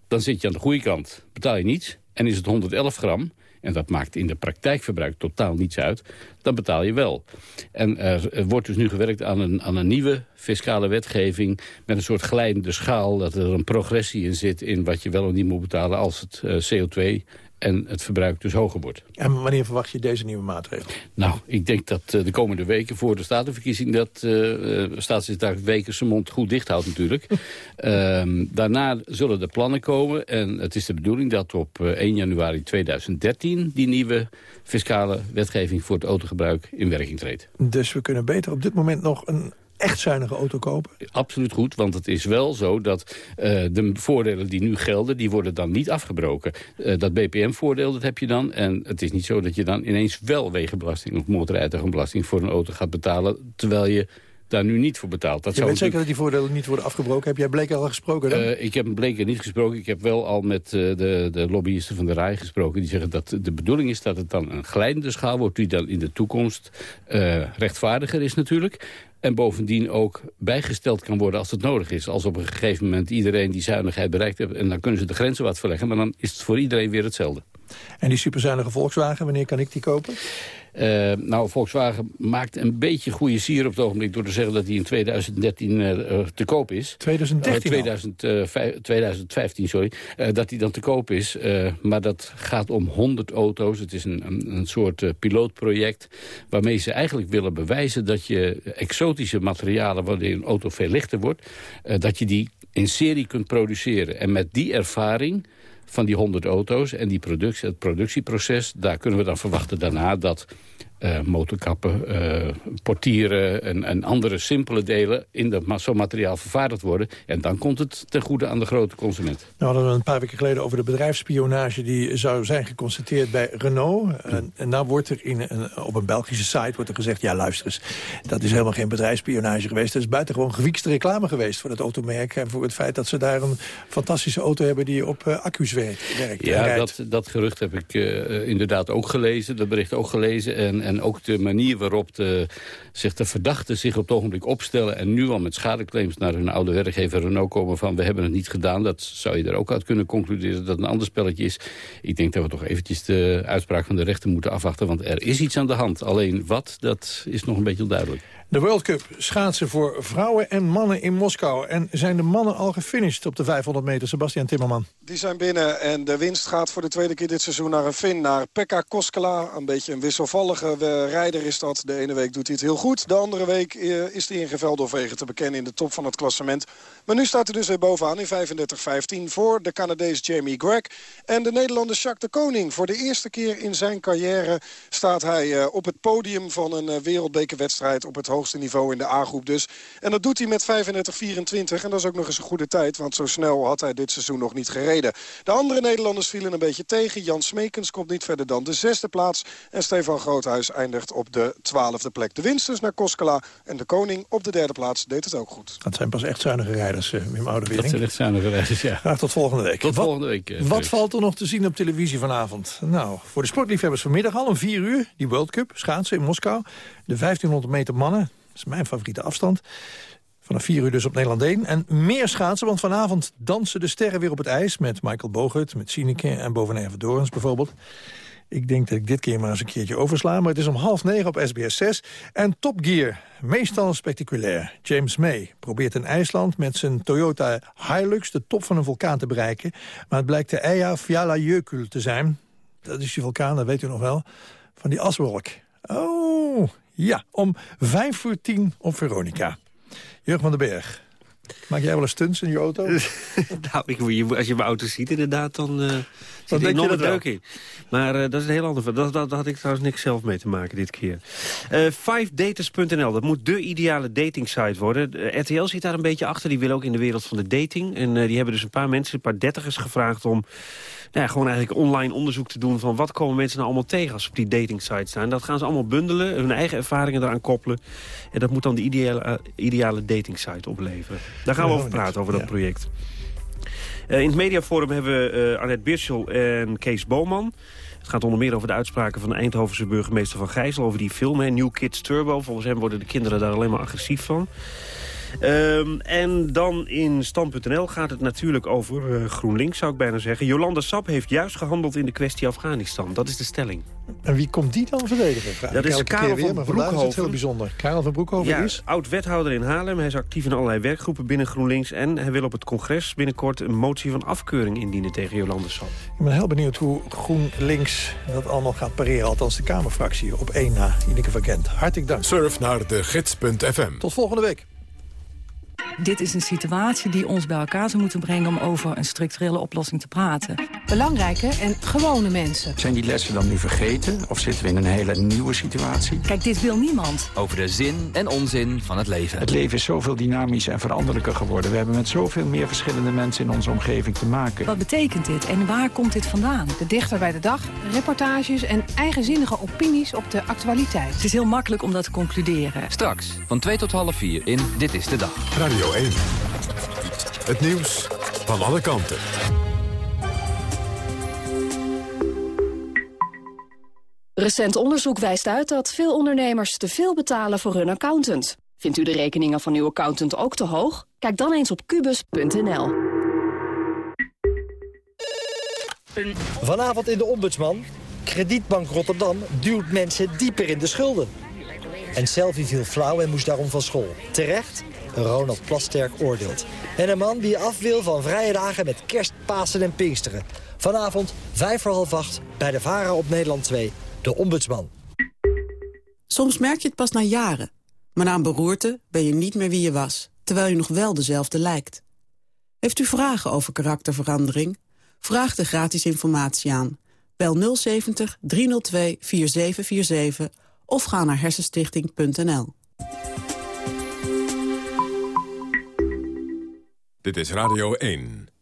Speaker 29: dan zit je aan de goede kant. Betaal je niets. En is het 111 gram en dat maakt in de praktijkverbruik totaal niets uit, dan betaal je wel. En er wordt dus nu gewerkt aan een, aan een nieuwe fiscale wetgeving... met een soort glijdende schaal, dat er een progressie in zit... in wat je wel of niet moet betalen als het uh, CO2 en het verbruik dus hoger wordt.
Speaker 11: En wanneer verwacht je deze nieuwe maatregel?
Speaker 29: Nou, ik denk dat uh, de komende weken voor de statenverkiezing... dat uh, staatssecretaris Wekers zijn mond goed dicht houdt natuurlijk. uh, daarna zullen de plannen komen. En het is de bedoeling dat op 1 januari 2013... die nieuwe fiscale wetgeving voor het autogebruik in werking treedt.
Speaker 11: Dus we kunnen beter op dit moment nog een echt zuinige auto kopen?
Speaker 29: Absoluut goed, want het is wel zo dat uh, de voordelen die nu gelden... die worden dan niet afgebroken. Uh, dat BPM-voordeel, dat heb je dan. En het is niet zo dat je dan ineens wel wegenbelasting... of motorrijtuigenbelasting voor een auto gaat betalen... terwijl je daar nu niet voor betaald. Dat
Speaker 11: je weet zeker dat die voordelen niet worden afgebroken? Heb jij Bleker al gesproken dan?
Speaker 29: Uh, ik heb Bleker niet gesproken. Ik heb wel al met uh, de, de lobbyisten van de RAI gesproken. Die zeggen dat de bedoeling is dat het dan een glijdende schaal wordt... die dan in de toekomst uh, rechtvaardiger is natuurlijk. En bovendien ook bijgesteld kan worden als het nodig is. Als op een gegeven moment iedereen die zuinigheid bereikt heeft... en dan kunnen ze de grenzen wat verleggen. Maar dan is het voor iedereen weer hetzelfde.
Speaker 11: En die superzuinige Volkswagen, wanneer kan ik die kopen?
Speaker 29: Uh, nou, Volkswagen maakt een beetje goede sier op het ogenblik... door te zeggen dat die in 2013 uh, te koop is.
Speaker 11: 2013
Speaker 29: uh, 2000, 2015, sorry. dat die dan te koop is. maar dat gaat om 100 auto's. Het is een, een, een soort pilootproject... waarmee ze eigenlijk willen bewijzen dat je exotische materialen... wanneer een auto veel lichter wordt... dat je die in serie kunt produceren. En met die ervaring van die 100 auto's en die productie, het productieproces... daar kunnen we dan verwachten daarna dat uh, motorkappen, uh, portieren en, en, andere simpele delen... in dat zo'n materiaal vervaardigd worden. En dan komt het ten goede aan de grote consument.
Speaker 11: Nou hadden we een paar weken geleden over de bedrijfsspionage... die zou zijn geconstateerd bij Renault. En, en nou wordt er in een, op een Belgische site wordt er gezegd... ja, luister eens, dat is helemaal geen bedrijfsspionage geweest. Dat is buitengewoon gewiekste reclame geweest voor het automerk... en voor het feit dat ze daar een fantastische auto hebben... die op uh, accu's werkt. werkt
Speaker 29: ja, dat, dat gerucht heb ik inderdaad ook gelezen. Dat bericht ook gelezen. En en ook de manier waarop de, zich de verdachten zich op het ogenblik opstellen... en nu al met schadeclaims naar hun oude werkgever Renault komen van... we hebben het niet gedaan, dat zou je er ook uit kunnen concluderen... dat een ander spelletje is. Ik denk dat we toch eventjes de uitspraak van de rechter moeten afwachten... want er is iets aan de hand. Alleen wat, dat is nog een beetje onduidelijk.
Speaker 11: De World Cup schaatsen voor vrouwen en mannen in Moskou. En zijn de mannen al gefinished op de 500 meter? Sebastian Timmerman.
Speaker 21: Die zijn binnen en de winst gaat voor de tweede keer dit seizoen naar een Fin. Naar Pekka Koskela. Een beetje een wisselvallige eh, rijder is dat. De ene week doet hij het heel goed. De andere week eh, is hij in Geveldorvegen te bekennen in de top van het klassement. Maar nu staat hij dus weer bovenaan in 35-15 voor de Canadees Jamie Gregg. En de Nederlander Jacques de Koning. Voor de eerste keer in zijn carrière staat hij eh, op het podium van een wereldbekerwedstrijd op het hoogste niveau in de A-groep dus. En dat doet hij met 35-24 en dat is ook nog eens een goede tijd, want zo snel had hij dit seizoen nog niet gereden. De andere Nederlanders vielen een beetje tegen. Jan Smekens komt niet verder dan de zesde plaats en Stefan Groothuis eindigt op de twaalfde plek. De winst dus naar Koskela en de koning op de derde plaats deed het ook goed.
Speaker 11: Dat zijn pas echt zuinige rijders, uh, Wim Oudewering.
Speaker 29: Dat zijn echt zuinige rijders, ja.
Speaker 11: Graag tot volgende week.
Speaker 29: Tot
Speaker 11: wat,
Speaker 29: volgende week. Uh,
Speaker 11: wat valt er nog te zien op televisie vanavond? Nou, voor de sportliefhebbers vanmiddag al om vier uur, die World Cup, schaatsen in Moskou. De 1500 meter mannen, is mijn favoriete afstand. Vanaf 4 uur dus op Nederland 1. En meer schaatsen, want vanavond dansen de sterren weer op het ijs... met Michael Bogert, met Sineke en bovenaan Dorens bijvoorbeeld. Ik denk dat ik dit keer maar eens een keertje oversla... maar het is om half negen op SBS 6. En Top Gear, meestal spectaculair. James May probeert in IJsland met zijn Toyota Hilux... de top van een vulkaan te bereiken. Maar het blijkt de Eyjafjallajökull te zijn. Dat is die vulkaan, dat weet u nog wel. Van die aswolk. Oh, ja, om vijf voor tien op Veronica. Jurgen van den Berg, maak jij wel eens stunts in je auto?
Speaker 30: nou, ik, als je mijn auto ziet inderdaad, dan uh, zit er enorme deuk in. Maar uh, dat is een heel ander verhaal. Dat, dat, dat, had ik trouwens niks zelf mee te maken dit keer. Uh, 5daters.nl, dat moet de ideale datingsite worden. RTL zit daar een beetje achter. Die wil ook in de wereld van de dating. En die hebben dus een paar mensen, een paar dertigers gevraagd om nou ja, gewoon eigenlijk online onderzoek te doen... van wat komen mensen nou allemaal tegen als ze op die datingsites staan. Dat gaan ze allemaal bundelen, hun eigen ervaringen eraan koppelen. En dat moet dan de ideale, uh, ideale datingsite opleveren. Daar gaan we over praten, over dat project. Uh, in het mediaforum hebben we uh, Annette Birschel en Kees Boman. Het gaat onder meer over de uitspraken van de Eindhovense burgemeester Van Gijzel... over die film, hè, New Kids Turbo. Volgens hem worden de kinderen daar alleen maar agressief van. Um, en dan in Stand.nl gaat het natuurlijk over uh, GroenLinks, zou ik bijna zeggen. Jolanda Sap heeft juist gehandeld in de kwestie Afghanistan. Dat is de stelling.
Speaker 11: En wie komt die dan verdedigen? Vraag
Speaker 30: dat is Karel
Speaker 11: weer,
Speaker 30: van
Speaker 11: maar
Speaker 30: Broekhoven.
Speaker 11: is het heel bijzonder. Karel van Broekhoven
Speaker 30: ja,
Speaker 11: is?
Speaker 30: oud-wethouder in Haarlem. Hij is actief in allerlei werkgroepen binnen GroenLinks. En hij wil op het congres binnenkort een motie van afkeuring indienen tegen Jolanda Sap.
Speaker 11: Ik ben heel benieuwd hoe GroenLinks dat allemaal gaat pareren. Althans de Kamerfractie op één na. Ineke van Kent. Hartelijk dank.
Speaker 1: Surf naar de gids.fm.
Speaker 11: Tot volgende week.
Speaker 31: Dit is een situatie die ons bij elkaar zou moeten brengen... om over een structurele oplossing te praten.
Speaker 32: Belangrijke en gewone mensen.
Speaker 33: Zijn die lessen dan nu vergeten? Of zitten we in een hele nieuwe situatie?
Speaker 31: Kijk, dit wil niemand.
Speaker 34: Over de zin en onzin van het leven.
Speaker 33: Het leven is zoveel dynamischer en veranderlijker geworden. We hebben met zoveel meer verschillende mensen in onze omgeving te maken.
Speaker 31: Wat betekent dit en waar komt dit vandaan?
Speaker 32: De dichter bij de dag, reportages en eigenzinnige opinies op de actualiteit.
Speaker 31: Het is heel makkelijk om dat te concluderen.
Speaker 34: Straks, van 2 tot half 4 in Dit is de Dag.
Speaker 1: Radio 1. Het nieuws van alle kanten.
Speaker 35: Recent onderzoek wijst uit dat veel ondernemers te veel betalen voor hun accountant. Vindt u de rekeningen van uw accountant ook te hoog? Kijk dan eens op kubus.nl.
Speaker 36: Vanavond in de Ombudsman. Kredietbank Rotterdam duwt mensen dieper in de schulden. En Selfie viel flauw en moest daarom van school. Terecht? Ronald Plasterk oordeelt. En een man die af wil van vrije dagen met kerst, Pasen en Pinksteren. Vanavond, vijf voor half acht, bij de VARA op Nederland 2, de Ombudsman.
Speaker 37: Soms merk je het pas na jaren. Maar na een beroerte ben je niet meer wie je was, terwijl je nog wel dezelfde lijkt. Heeft u vragen over karakterverandering? Vraag de gratis informatie aan. Bel 070 302 4747 of ga naar hersenstichting.nl.
Speaker 1: Dit is Radio 1.